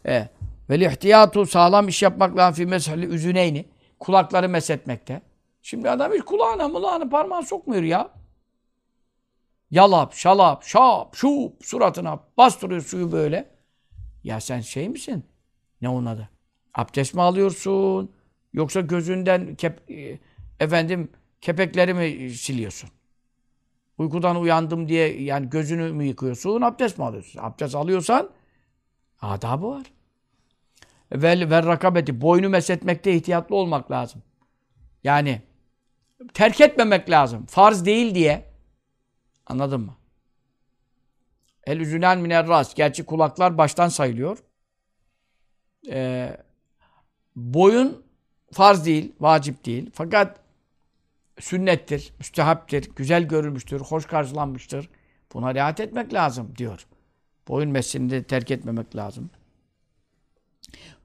Speaker 1: E, Vel ihtiyatu sağlam iş yapmak lazım fi meshali üzüneyni. Kulakları meshetmekte. Şimdi adam hiç kulağına mulağına parmağını sokmuyor ya. Yalap, şalap, şap, şup suratına bastırıyor suyu böyle. Ya sen şey misin? Ne onun adı? Abdest mi alıyorsun? Yoksa gözünden kep, e, efendim kepekleri mi siliyorsun? Uykudan uyandım diye yani gözünü mü yıkıyorsun? Abdest mi alıyorsun? Abdest alıyorsan adabı var. Vel, vel rakabeti. Boynu mesetmekte ihtiyatlı olmak lazım. Yani terk etmemek lazım. Farz değil diye. Anladın mı? El üzünen miner. Gerçi kulaklar baştan sayılıyor. Ee, boyun farz değil, vacip değil. Fakat sünnettir, müstehaptir, güzel görülmüştür, hoş karşılanmıştır. Buna riayet etmek lazım diyor. Boyun mesleğini de terk etmemek lazım.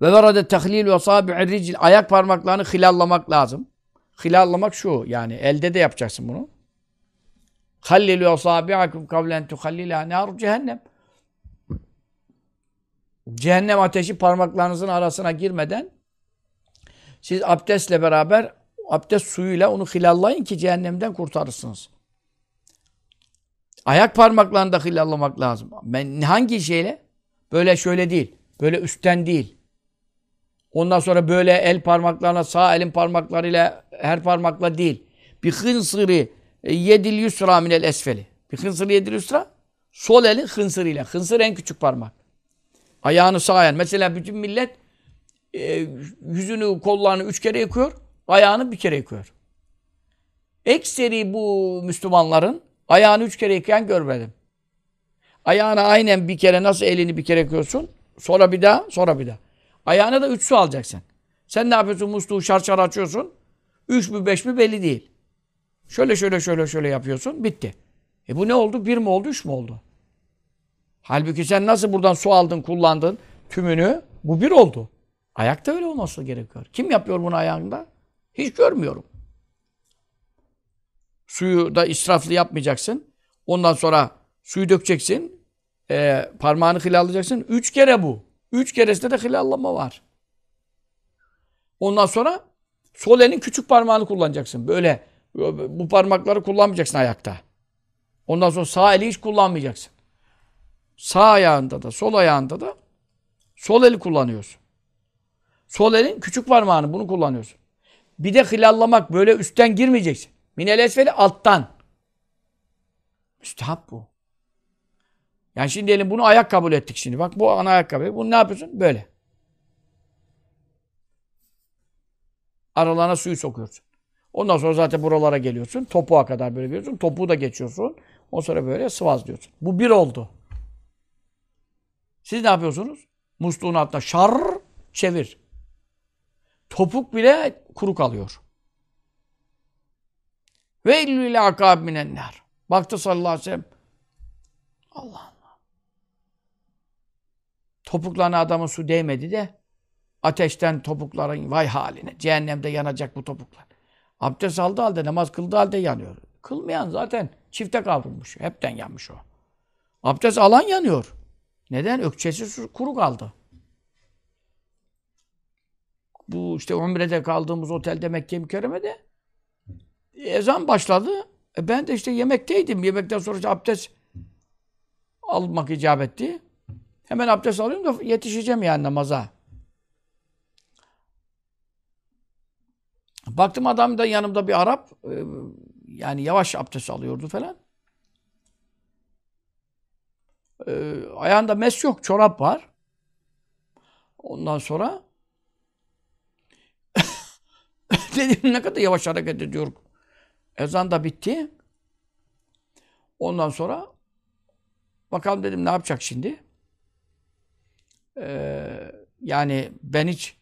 Speaker 1: Ve verade tehlil ve sabi'ir. Ayak parmaklarını hilallamak lazım. Hilallamak şu yani elde de yapacaksın bunu. Hallilu asabi'akum kavlen tuhallila nar cehennem. Cehennem ateşi parmaklarınızın arasına girmeden siz abdestle beraber abdest suyuyla onu hilallayın ki cehennemden kurtarırsınız. Ayak parmaklarını da hilallamak lazım. Ben hangi şeyle? Böyle şöyle değil. Böyle üstten değil. Ondan sonra böyle el parmaklarına sağ elin parmaklarıyla her parmakla değil. Bir hınsırı yedil yusra minel esfeli. Bir hınsırı yedil yusra sol elin hınsırıyla. Hınsır en küçük parmak. Ayağını sağ ayağını. Mesela bütün millet e, yüzünü, kollarını üç kere yıkıyor. Ayağını bir kere yıkıyor. Ekseri bu Müslümanların ayağını üç kere yıkayan görmedim. Ayağını aynen bir kere nasıl elini bir kere yıkıyorsun? Sonra bir daha, sonra bir daha. Ayağına da üç su alacaksın. Sen ne yapıyorsun? Musluğu şarçar açıyorsun. Üç mü beş mi belli değil. Şöyle şöyle şöyle şöyle yapıyorsun. Bitti. E bu ne oldu? Bir mi oldu? Üç mü oldu? Halbuki sen nasıl buradan su aldın, kullandın tümünü? Bu bir oldu. Ayakta öyle olması gerekiyor. Kim yapıyor bunu ayağında? Hiç görmüyorum. Suyu da israflı yapmayacaksın. Ondan sonra suyu dökeceksin. E, parmağını hilalayacaksın. Üç kere bu. Üç keresinde de hilallama var. Ondan sonra sol elin küçük parmağını kullanacaksın. Böyle bu parmakları kullanmayacaksın ayakta. Ondan sonra sağ eli hiç kullanmayacaksın. Sağ ayağında da sol ayağında da sol eli kullanıyorsun. Sol elin küçük parmağını bunu kullanıyorsun. Bir de hilallamak böyle üstten girmeyeceksin. Minel esfeli alttan. Müstahap bu. Yani şimdi diyelim bunu ayak kabul ettik şimdi. Bak bu ana ayakkabı. Bunu ne yapıyorsun? Böyle. Aralarına suyu sokuyorsun. Ondan sonra zaten buralara geliyorsun. Topuğa kadar böyle geliyorsun. Topuğu da geçiyorsun. O sonra böyle sıvazlıyorsun. Bu bir oldu. Siz ne yapıyorsunuz? Musluğun altına şar çevir. Topuk bile kuru kalıyor. Ve illüyle akab minenler. Baktı sallallahu aleyhi ve sellem. Allah Allah. topuklarına adamın su değmedi de ateşten topukların vay haline. Cehennemde yanacak bu topuklar. Abdest aldı halde, namaz kıldı halde yanıyor. Kılmayan zaten çifte kavrulmuş. Hepten yanmış o. Abdest alan yanıyor. Neden? Ökçesi kuru kaldı. Bu işte Umre'de kaldığımız otelde Mekke mükerremede ezan başladı. E ben de işte yemekteydim. Yemekten sonra işte abdest almak icap etti. Hemen abdest alıyorum da yetişeceğim yani namaza. Baktım adam da yanımda bir Arap e, yani yavaş abdest alıyordu falan. E, ayağında mes yok, çorap var. Ondan sonra dedim ne kadar yavaş hareket ediyor. Ezan da bitti. Ondan sonra bakalım dedim ne yapacak şimdi? Ee, yani ben hiç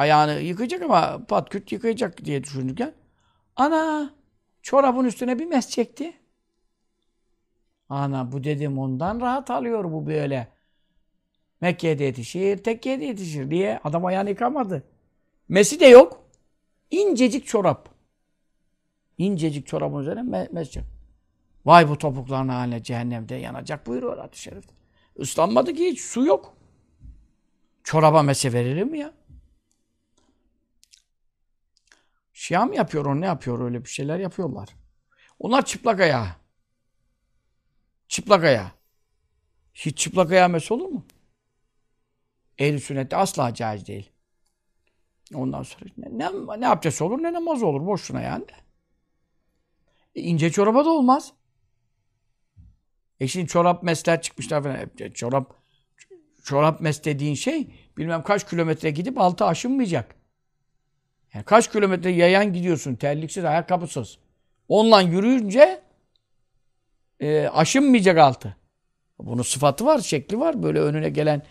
Speaker 1: ayağını yıkayacak ama pat küt yıkayacak diye düşünürken ana çorabın üstüne bir mes çekti. Ana bu dedim ondan rahat alıyor bu böyle. Mekke'de yetişir, Tekke'de yetişir diye adam ayağını yıkamadı. Mesi de yok. İncecik çorap. İncecik çorabın üzerine me mes çek. Vay bu topukların haline cehennemde yanacak buyuruyor hadis-i şerifte. Islanmadı ki hiç su yok. Çoraba mese verilir mi ya? Şia mı yapıyor onu ne yapıyor öyle bir şeyler yapıyorlar. Onlar çıplak ayağı. Çıplak ayağı. Hiç çıplak ayağı mese olur mu? Ehl-i sünnette asla caiz değil. Ondan sonra ne, ne, ne abdest olur ne namaz olur boşuna yani. E, ince çoraba da olmaz. E şimdi çorap mesler çıkmışlar falan. E, çorap çorap mes dediğin şey bilmem kaç kilometre gidip altı aşınmayacak. Yani kaç kilometre yayan gidiyorsun terliksiz, ayakkabısız. Onunla yürüyünce e, aşınmayacak altı. Bunun sıfatı var, şekli var. Böyle önüne gelen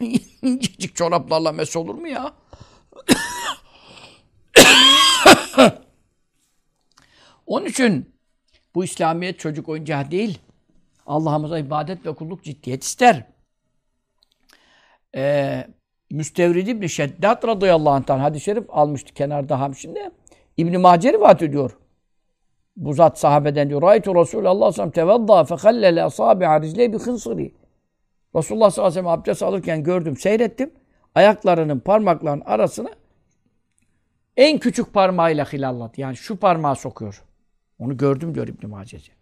Speaker 1: incecik çoraplarla mes olur mu ya? Onun için bu İslamiyet çocuk oyuncağı değil. Allah'ımıza ibadet ve kulluk ciddiyet ister. Ee, Müstevrid İbni Şeddat radıyallahu anh'tan hadis-i şerif almıştı kenarda hamşinde. İbn-i Mace rivayet ediyor. Bu zat sahabeden diyor. Raytu Resulullah sallallahu tevadda fekallele asabi'a rizle bi hınsırı. Resulullah sallallahu aleyhi ve sellem abdest alırken gördüm, seyrettim. Ayaklarının parmaklarının arasına en küçük parmağıyla hilalladı. Yani şu parmağı sokuyor. Onu gördüm diyor İbn-i Maceci.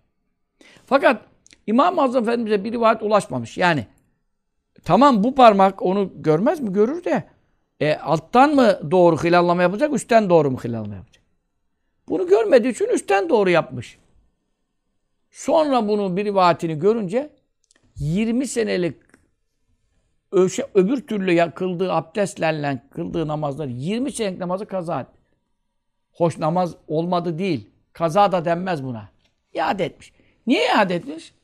Speaker 1: Fakat İmam-ı Azam Efendimiz'e bir rivayet ulaşmamış. Yani tamam bu parmak onu görmez mi? Görür de e, alttan mı doğru hilallama yapacak, üstten doğru mu hilallama yapacak? Bunu görmediği için üstten doğru yapmış. Sonra bunu bir rivayetini görünce 20 senelik öbür türlü kıldığı abdestlerle kıldığı namazları 20 senelik namazı kaza etti. Hoş namaz olmadı değil. Kaza da denmez buna. İade etmiş. Niye iade etmiş?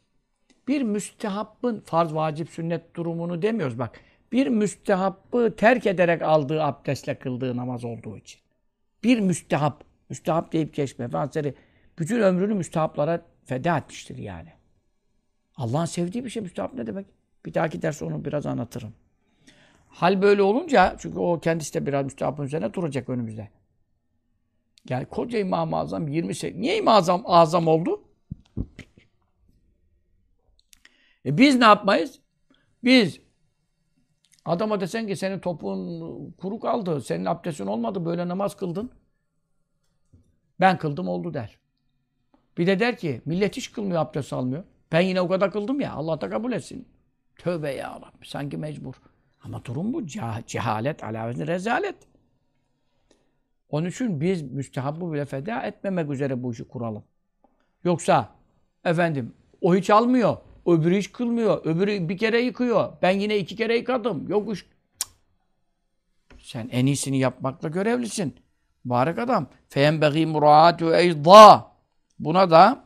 Speaker 1: Bir müstehabbın farz, vacip, sünnet durumunu demiyoruz bak. Bir müstehabbı terk ederek aldığı abdestle kıldığı namaz olduğu için. Bir müstehap, müstehap deyip geçme. Efendimiz bütün ömrünü müstehaplara feda etmiştir yani. Allah'ın sevdiği bir şey müstehap ne demek? Bir dahaki ders onu biraz anlatırım. Hal böyle olunca, çünkü o kendisi de biraz müstehapın üzerine duracak önümüzde. Yani koca İmam-ı Azam 20 sene. Niye İmam-ı Azam, Azam oldu? E biz ne yapmayız? Biz adama desen ki senin topuğun kuru kaldı, senin abdestin olmadı, böyle namaz kıldın. Ben kıldım oldu der. Bir de der ki millet hiç kılmıyor, abdest almıyor. Ben yine o kadar kıldım ya, Allah da kabul etsin. Tövbe ya Rabbi, sanki mecbur. Ama durum bu. Cehalet, alavetinde rezalet. Onun için biz müstehabbu bile feda etmemek üzere bu işi kuralım. Yoksa efendim o hiç almıyor, öbürü hiç kılmıyor, öbürü bir kere yıkıyor. Ben yine iki kere yıkadım. Yok iş. Sen en iyisini yapmakla görevlisin. Mübarek adam. Feenbeği muraatu eyda. Buna da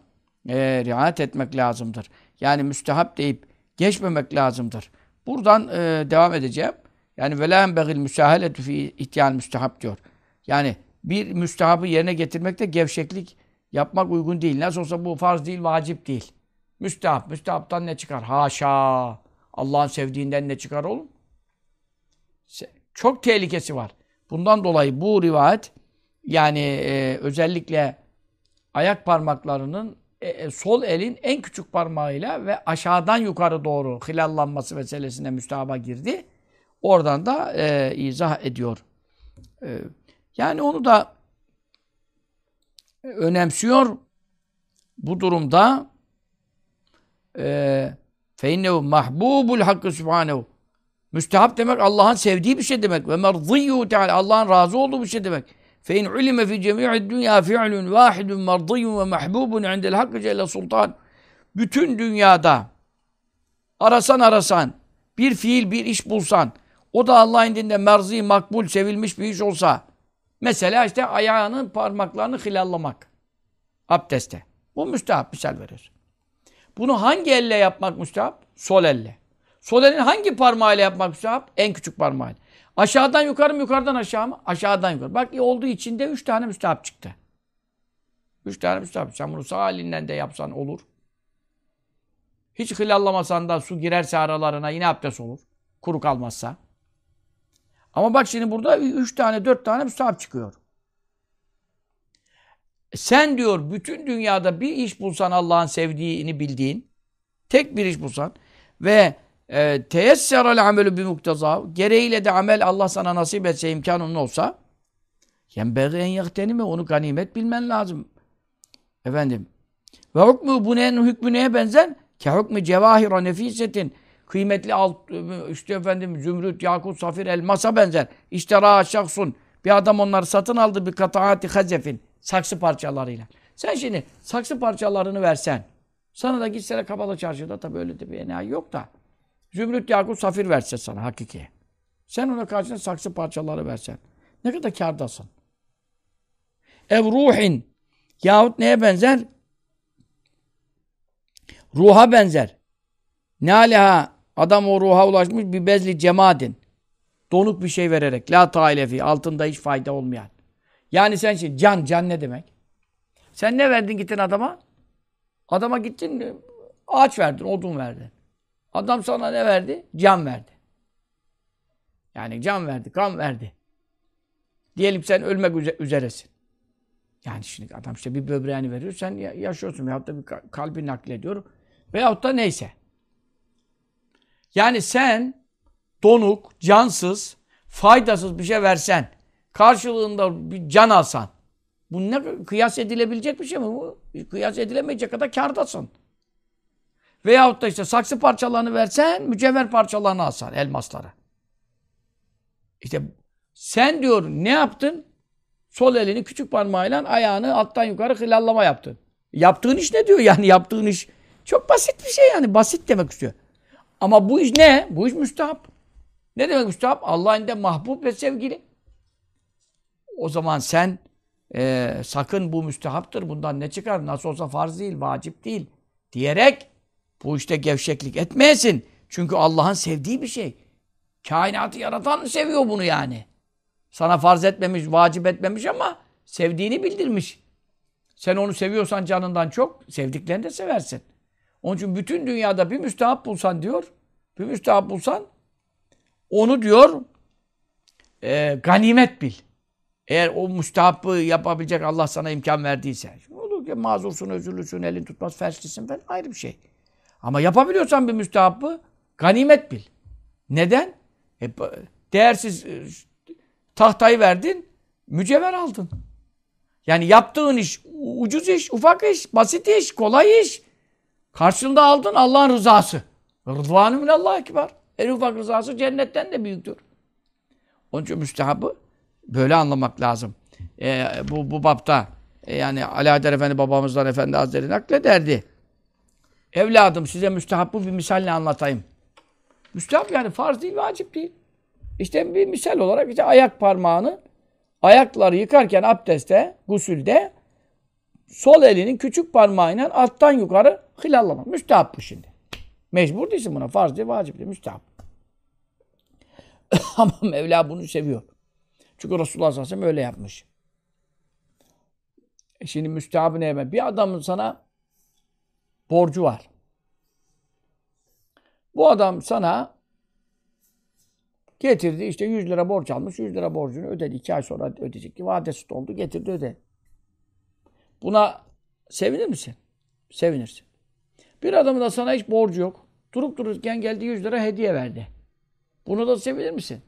Speaker 1: e, riayet etmek lazımdır. Yani müstehap deyip geçmemek lazımdır. Buradan e, devam edeceğim. Yani velâ enbeğil müsahaletu fi ihtiyan müstehap diyor. Yani bir müstehabı yerine getirmekte gevşeklik yapmak uygun değil. Nasıl olsa bu farz değil, vacip değil. Müstehap. Müstehaptan ne çıkar? Haşa. Allah'ın sevdiğinden ne çıkar oğlum? Çok tehlikesi var. Bundan dolayı bu rivayet yani e, özellikle ayak parmaklarının e, e, sol elin en küçük parmağıyla ve aşağıdan yukarı doğru hilallanması meselesine müstahaba girdi. Oradan da e, izah ediyor. E, yani onu da önemsiyor. Bu durumda feinnehu mahbubul hakkı subhanehu müstehap demek Allah'ın sevdiği bir şey demek ve merdiyyu teala Allah'ın razı olduğu bir şey demek. Fe in ulime fi cemi'i dünya fi'lun vahidun merdiyyun ve mahbubun indel hakkı celle sultan. Bütün dünyada arasan arasan bir fiil bir iş bulsan o da Allah'ın indinde merzi, makbul, sevilmiş bir iş olsa mesela işte ayağının parmaklarını hilallamak abdeste. Bu müstehap misal veriyoruz. Bunu hangi elle yapmak müstehap? Sol elle. Sol elin hangi parmağıyla yapmak müstehap? En küçük parmağıyla. Aşağıdan yukarı mı yukarıdan aşağı mı? Aşağıdan yukarı. Bak olduğu içinde üç tane müstehap çıktı. Üç tane müstehap. Sen bunu sağ elinden de yapsan olur. Hiç hilallamasan da su girerse aralarına yine abdest olur. Kuru kalmazsa. Ama bak şimdi burada üç tane, dört tane müstehap çıkıyor. Sen diyor bütün dünyada bir iş bulsan Allah'ın sevdiğini bildiğin, tek bir iş bulsan ve e, teyesserel amelü bi muktaza gereğiyle de amel Allah sana nasip etse imkanın olsa yenbeği en yaktenime onu ganimet bilmen lazım. Efendim ve hükmü bu neyin hükmü neye benzer? Ke hükmü cevahira nefisetin kıymetli alt, işte efendim zümrüt, yakut, safir, elmasa benzer. İştera şahsun. Bir adam onları satın aldı bir kataati hazefin. Saksı parçalarıyla. Sen şimdi saksı parçalarını versen, sana da gitsene kapalı çarşıda tabii öyle de bir enayi yok da. Zümrüt, yakut, safir verse sana hakiki. Sen ona karşına saksı parçaları versen. Ne kadar kârdasın. Ev ruhin. Yahut neye benzer? Ruha benzer. Ne aleha adam o ruha ulaşmış bir bezli cemadin. Donuk bir şey vererek. La tailefi. Altında hiç fayda olmayan. Yani sen şimdi can, can ne demek? Sen ne verdin gittin adama? Adama gittin ağaç verdin, odun verdin. Adam sana ne verdi? Can verdi. Yani can verdi, kan verdi. Diyelim sen ölmek üzeresin. Yani şimdi adam işte bir böbreğini veriyor, sen yaşıyorsun veyahut da bir kalbi naklediyor veyahut da neyse. Yani sen donuk, cansız, faydasız bir şey versen, karşılığında bir can alsan, bu ne kıyas edilebilecek bir şey mi bu? Kıyas edilemeyecek kadar kardasın. Veyahut da işte saksı parçalarını versen mücevher parçalarını alsan elmasları. İşte sen diyor ne yaptın? Sol elini küçük parmağıyla ayağını alttan yukarı hilallama yaptın. Yaptığın iş ne diyor yani yaptığın iş? Çok basit bir şey yani basit demek istiyor. Ama bu iş ne? Bu iş müstahap. Ne demek müstahap? Allah'ın de mahbub ve sevgili. O zaman sen e, sakın bu müstehaptır, bundan ne çıkar? Nasıl olsa farz değil, vacip değil. Diyerek bu işte gevşeklik etmeyesin. Çünkü Allah'ın sevdiği bir şey. Kainatı yaratan seviyor bunu yani. Sana farz etmemiş, vacip etmemiş ama sevdiğini bildirmiş. Sen onu seviyorsan canından çok, sevdiklerini de seversin. Onun için bütün dünyada bir müstehap bulsan diyor, bir müstehap bulsan onu diyor e, ganimet bil. Eğer o müstehabbı yapabilecek Allah sana imkan verdiyse. Olur ki mazursun, özürlüsün, elin tutmaz, felçlisin falan ayrı bir şey. Ama yapabiliyorsan bir müstehabbı ganimet bil. Neden? E, değersiz e, tahtayı verdin, mücevher aldın. Yani yaptığın iş, ucuz iş, ufak iş, basit iş, kolay iş. Karşılığında aldın Allah'ın rızası. Rıdvanı minallah kibar. En ufak rızası cennetten de büyüktür. Onun için müstehabı böyle anlamak lazım. Ee, bu, bu bapta e, yani Alaeddin Efendi babamızdan Efendi Hazretleri naklederdi. Evladım size müstehabı bir misalle anlatayım. Müstehap yani farz değil, vacip değil. İşte bir misal olarak işte ayak parmağını ayakları yıkarken abdestte, gusülde sol elinin küçük parmağıyla alttan yukarı hilallamak. Müstehap bu şimdi. Mecbur değilsin buna. Farz değil, vacip değil, müstehap. Ama Mevla bunu seviyor. Çünkü Resulullah sallallahu aleyhi ve sellem öyle yapmış. E şimdi müstehabı ne? Bir adamın sana borcu var. Bu adam sana getirdi işte 100 lira borç almış. 100 lira borcunu ödedi. 2 ay sonra ödeyecek. Vadesi doldu. Getirdi ödedi. Buna sevinir misin? Sevinirsin. Bir adamın da sana hiç borcu yok. Durup dururken geldi 100 lira hediye verdi. Bunu da sevinir misin?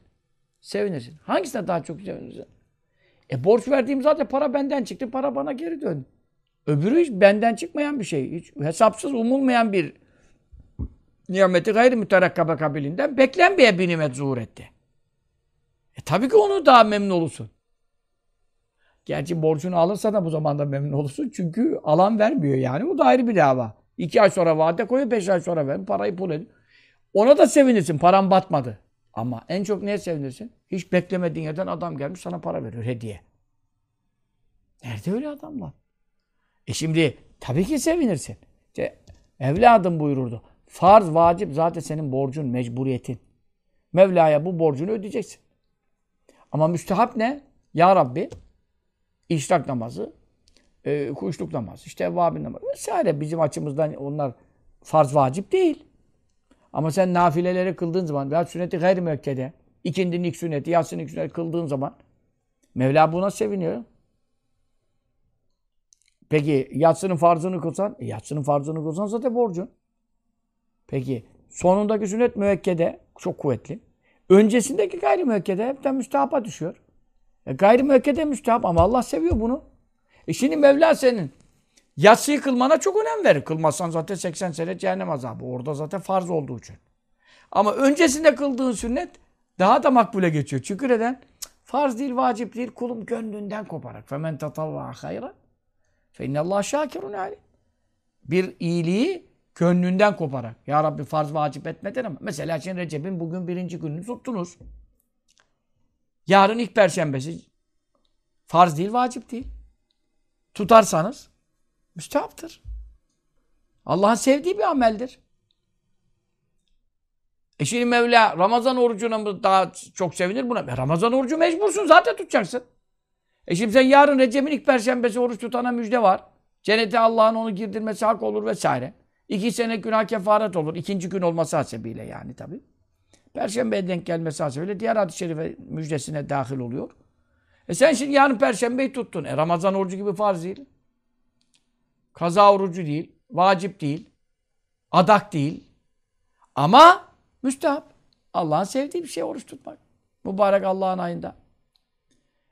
Speaker 1: Sevinirsin. Hangisine daha çok sevinirsin? E borç verdiğim zaten para benden çıktı. Para bana geri döndü. Öbürü hiç benden çıkmayan bir şey. Hiç hesapsız umulmayan bir nimeti gayri müterakkabe kabilinden beklenmeyen bir nimet zuhur etti. E tabii ki onu daha memnun olursun. Gerçi borcunu alırsa da bu zamanda memnun olursun. Çünkü alan vermiyor yani. O da ayrı bir dava. İki ay sonra vade koyuyor, beş ay sonra ver. Parayı pul edin. Ona da sevinirsin. Paran batmadı. Ama en çok neye sevinirsin? Hiç beklemediğin yerden adam gelmiş sana para veriyor hediye. Nerede öyle adamlar? E şimdi tabii ki sevinirsin. İşte evladım buyururdu. Farz, vacip zaten senin borcun, mecburiyetin. Mevla'ya bu borcunu ödeyeceksin. Ama müstehap ne? Ya Rabbi işrak namazı, e, kuşluk namazı, işte evvabin namazı vesaire. Bizim açımızdan onlar farz vacip değil. Ama sen nafileleri kıldığın zaman veya sünneti gayri müekkede, ikindinin ilk sünneti, yatsının ilk sünneti kıldığın zaman Mevla buna seviniyor. Peki yatsının farzını kılsan, e, yatsının farzını kılsan zaten borcun. Peki sonundaki sünnet müekkede çok kuvvetli. Öncesindeki gayri müekkede hepten müstehapa düşüyor. E, gayri müekkede müstehap ama Allah seviyor bunu. E şimdi Mevla senin yatsıyı kılmana çok önem verir. Kılmazsan zaten 80 sene cehennem azabı. Orada zaten farz olduğu için. Ama öncesinde kıldığın sünnet daha da makbule geçiyor. Çünkü neden? Farz değil, vacip değil. Kulum gönlünden koparak. Femen tatavva hayran. Fe innallah şakirun alim. Bir iyiliği gönlünden koparak. Ya Rabbi farz vacip etmeden ama. Mesela şimdi Recep'in bugün birinci gününü tuttunuz. Yarın ilk perşembesi farz değil, vacip değil. Tutarsanız müstehaptır. Allah'ın sevdiği bir ameldir. E şimdi Mevla Ramazan orucuna mı daha çok sevinir buna? E Ramazan orucu mecbursun zaten tutacaksın. E şimdi sen yarın Recep'in ilk perşembesi oruç tutana müjde var. Cennete Allah'ın onu girdirmesi hak olur vesaire. İki sene günah kefaret olur. İkinci gün olması hasebiyle yani tabi. Perşembeye denk gelmesi hasebiyle diğer hadis-i şerife müjdesine dahil oluyor. E sen şimdi yarın perşembeyi tuttun. E Ramazan orucu gibi farz değil. Kaza orucu değil. Vacip değil. Adak değil. Ama müstehap. Allah'ın sevdiği bir şey oruç tutmak. Mübarek Allah'ın ayında.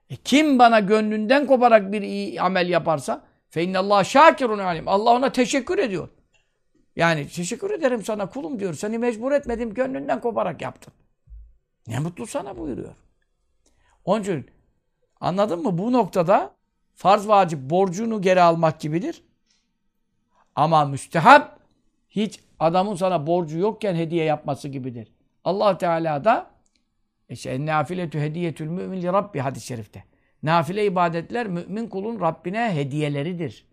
Speaker 1: E kim bana gönlünden koparak bir iyi amel yaparsa fe innallah şakirun alim. Allah ona teşekkür ediyor. Yani teşekkür ederim sana kulum diyor. Seni mecbur etmedim gönlünden koparak yaptın. Ne mutlu sana buyuruyor. Onun için anladın mı? Bu noktada farz vacip borcunu geri almak gibidir. Ama müstehap hiç adamın sana borcu yokken hediye yapması gibidir. Allah Teala da işte nafiletü hediyetül mümin li rabbi hadis-i şerifte. Nafile ibadetler mümin kulun Rabbine hediyeleridir.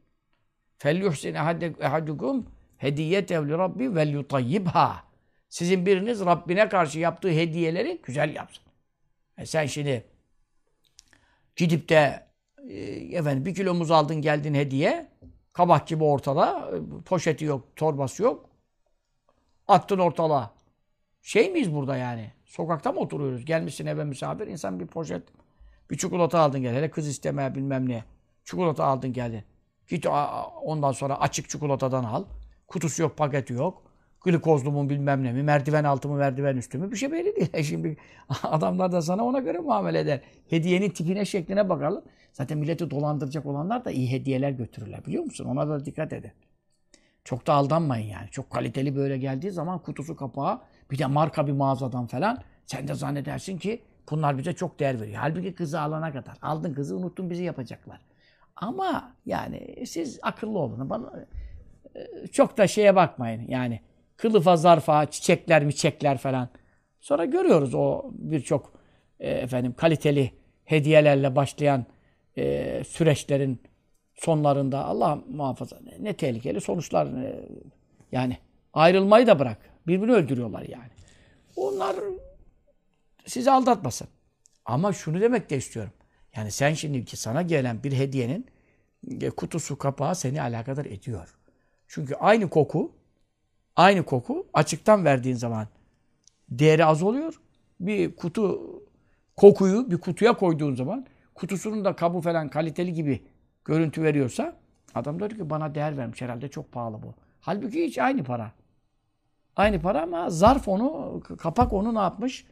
Speaker 1: Fel yuhsin ehadukum hediyetev li rabbi vel yutayyibha. Sizin biriniz Rabbine karşı yaptığı hediyeleri güzel yapsın. E sen şimdi gidip de e, efendim bir kilo muz aldın geldin hediye kabak gibi ortada poşeti yok, torbası yok. Attın ortalığa. Şey miyiz burada yani? Sokakta mı oturuyoruz? Gelmişsin eve misafir. insan bir poşet, bir çikolata aldın gel. Hele kız istemeye bilmem ne. Çikolata aldın geldin. Git ondan sonra açık çikolatadan al. Kutusu yok, paketi yok. Glikozlu mu bilmem ne mi, merdiven altı mı, merdiven üstü mü bir şey belli değil. Şimdi adamlar da sana ona göre muamele eder. Hediyenin tipine, şekline bakalım. Zaten milleti dolandıracak olanlar da iyi hediyeler götürürler biliyor musun? Ona da dikkat edin. Çok da aldanmayın yani. Çok kaliteli böyle geldiği zaman kutusu kapağı bir de marka bir mağazadan falan sen de zannedersin ki bunlar bize çok değer veriyor. Halbuki kızı alana kadar. Aldın kızı unuttun bizi yapacaklar. Ama yani siz akıllı olun. Bana, e, çok da şeye bakmayın. Yani kılıfa zarfa, çiçekler miçekler falan. Sonra görüyoruz o birçok e, efendim kaliteli hediyelerle başlayan e, süreçlerin sonlarında Allah muhafaza ne tehlikeli sonuçlar e, yani ayrılmayı da bırak. Birbirini öldürüyorlar yani. Onlar sizi aldatmasın. Ama şunu demek de istiyorum. Yani sen şimdi ki sana gelen bir hediyenin e, kutusu kapağı seni alakadar ediyor. Çünkü aynı koku Aynı koku açıktan verdiğin zaman değeri az oluyor. Bir kutu kokuyu bir kutuya koyduğun zaman kutusunun da kabı falan kaliteli gibi görüntü veriyorsa adam diyor ki bana değer vermiş herhalde çok pahalı bu. Halbuki hiç aynı para. Aynı para ama zarf onu, kapak onu ne yapmış?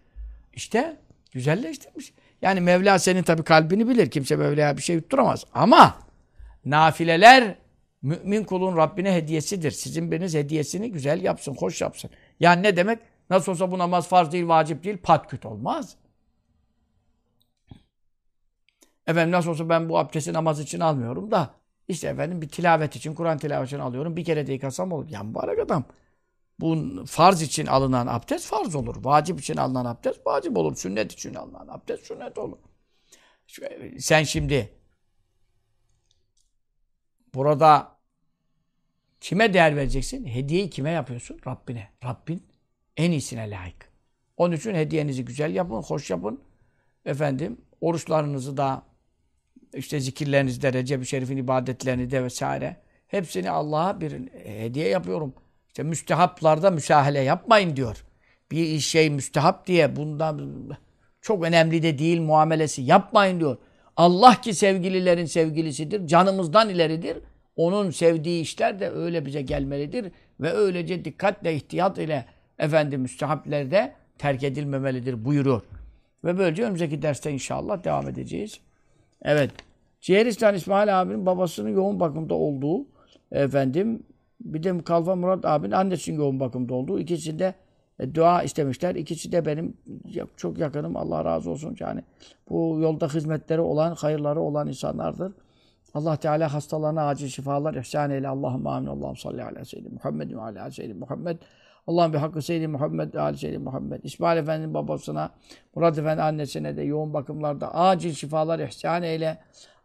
Speaker 1: İşte güzelleştirmiş. Yani Mevla senin tabii kalbini bilir. Kimse Mevla'ya bir şey yutturamaz. Ama nafileler mümin kulun Rabbine hediyesidir. Sizin biriniz hediyesini güzel yapsın, hoş yapsın. Yani ne demek? Nasıl olsa bu namaz farz değil, vacip değil, patküt olmaz. Efendim nasıl olsa ben bu abdesti namaz için almıyorum da işte efendim bir tilavet için, Kur'an tilavet için alıyorum. Bir kere de yıkasam olur. Ya mübarek adam. Bu farz için alınan abdest farz olur. Vacip için alınan abdest vacip olur. Sünnet için alınan abdest sünnet olur. Sen şimdi burada kime değer vereceksin? Hediyeyi kime yapıyorsun? Rabbine. Rabbin en iyisine layık. Onun için hediyenizi güzel yapın, hoş yapın. Efendim, oruçlarınızı da işte zikirlerinizi de, Recep-i Şerif'in ibadetlerini de vesaire. Hepsini Allah'a bir hediye yapıyorum. İşte müstehaplarda müsahale yapmayın diyor. Bir şey müstehap diye bundan çok önemli de değil muamelesi yapmayın diyor. Allah ki sevgililerin sevgilisidir. Canımızdan ileridir. Onun sevdiği işler de öyle bize gelmelidir. Ve öylece dikkatle, ihtiyat ile efendim müstehaplerde terk edilmemelidir buyuruyor. Ve böylece önümüzdeki derste inşallah devam edeceğiz. Evet. Ciğeristan İsmail abinin babasının yoğun bakımda olduğu efendim bir de Kalfa Murat abinin annesinin yoğun bakımda olduğu ikisinde e, dua istemişler. İkisi de benim çok yakınım. Allah razı olsun yani. Bu yolda hizmetleri olan, hayırları olan insanlardır. Allah Teala hastalarına acil şifalar ihsan eyle. Allahümme amin. Allah'ım salli ala seyyidina Muhammed ve ala seyyidina Muhammed. Allah'ım bir hakkı seyyidina Muhammed ve ala seyyidina Muhammed. İsmail Efendi'nin babasına, Murat Efendi annesine de yoğun bakımlarda acil şifalar ihsan eyle.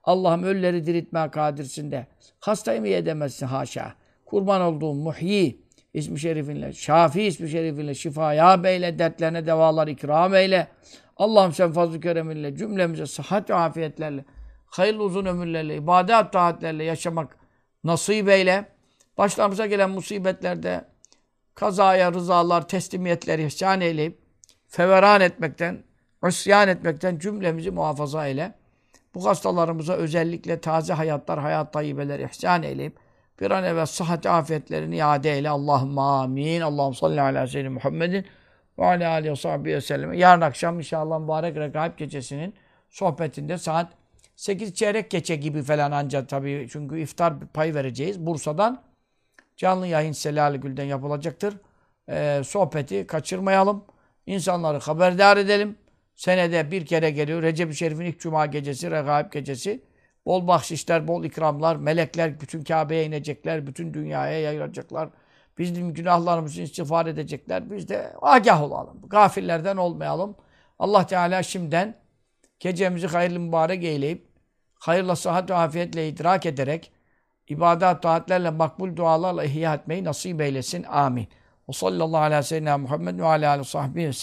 Speaker 1: Allah'ım ölüleri diriltmeye kadirsin de. Hastayı mı edemezsin haşa. Kurban olduğum muhyi ismi şerifinle, şafi ismi şerifinle şifaya beyle, dertlerine devalar ikram eyle. Allah'ım sen fazl-ı kereminle cümlemize sıhhat ve afiyetlerle, hayırlı uzun ömürlerle, ibadet taatlerle yaşamak nasip eyle. Başlarımıza gelen musibetlerde kazaya, rızalar, teslimiyetleri ihsan eyleyip feveran etmekten, isyan etmekten cümlemizi muhafaza eyle. Bu hastalarımıza özellikle taze hayatlar, hayat tayyibeler ihsan eyleyip bir an evvel sıhhat afiyetlerini iade eyle. Allahümme amin. Allahümme salli ala seyyidina Muhammedin ve ala aleyhi ve sellem. Yarın akşam inşallah mübarek regaib gecesinin sohbetinde saat 8 çeyrek geçe gibi falan ancak tabii çünkü iftar payı vereceğiz. Bursa'dan canlı yayın Selali Gül'den yapılacaktır. Ee, sohbeti kaçırmayalım. İnsanları haberdar edelim. Senede bir kere geliyor. Recep-i Şerif'in ilk cuma gecesi, regaib gecesi. Bol bahşişler, bol ikramlar, melekler bütün Kabe'ye inecekler, bütün dünyaya yayılacaklar. Bizim günahlarımızı istiğfar edecekler. Biz de agah olalım. Gafillerden olmayalım. Allah Teala şimdiden gecemizi hayırlı mübarek eyleyip, hayırla sıhhat ve afiyetle idrak ederek, ibadet, taatlerle, makbul dualarla ihya etmeyi nasip eylesin. Amin. Ve sallallahu aleyhi ve sellem Muhammed ve aleyhi ve sahbihi.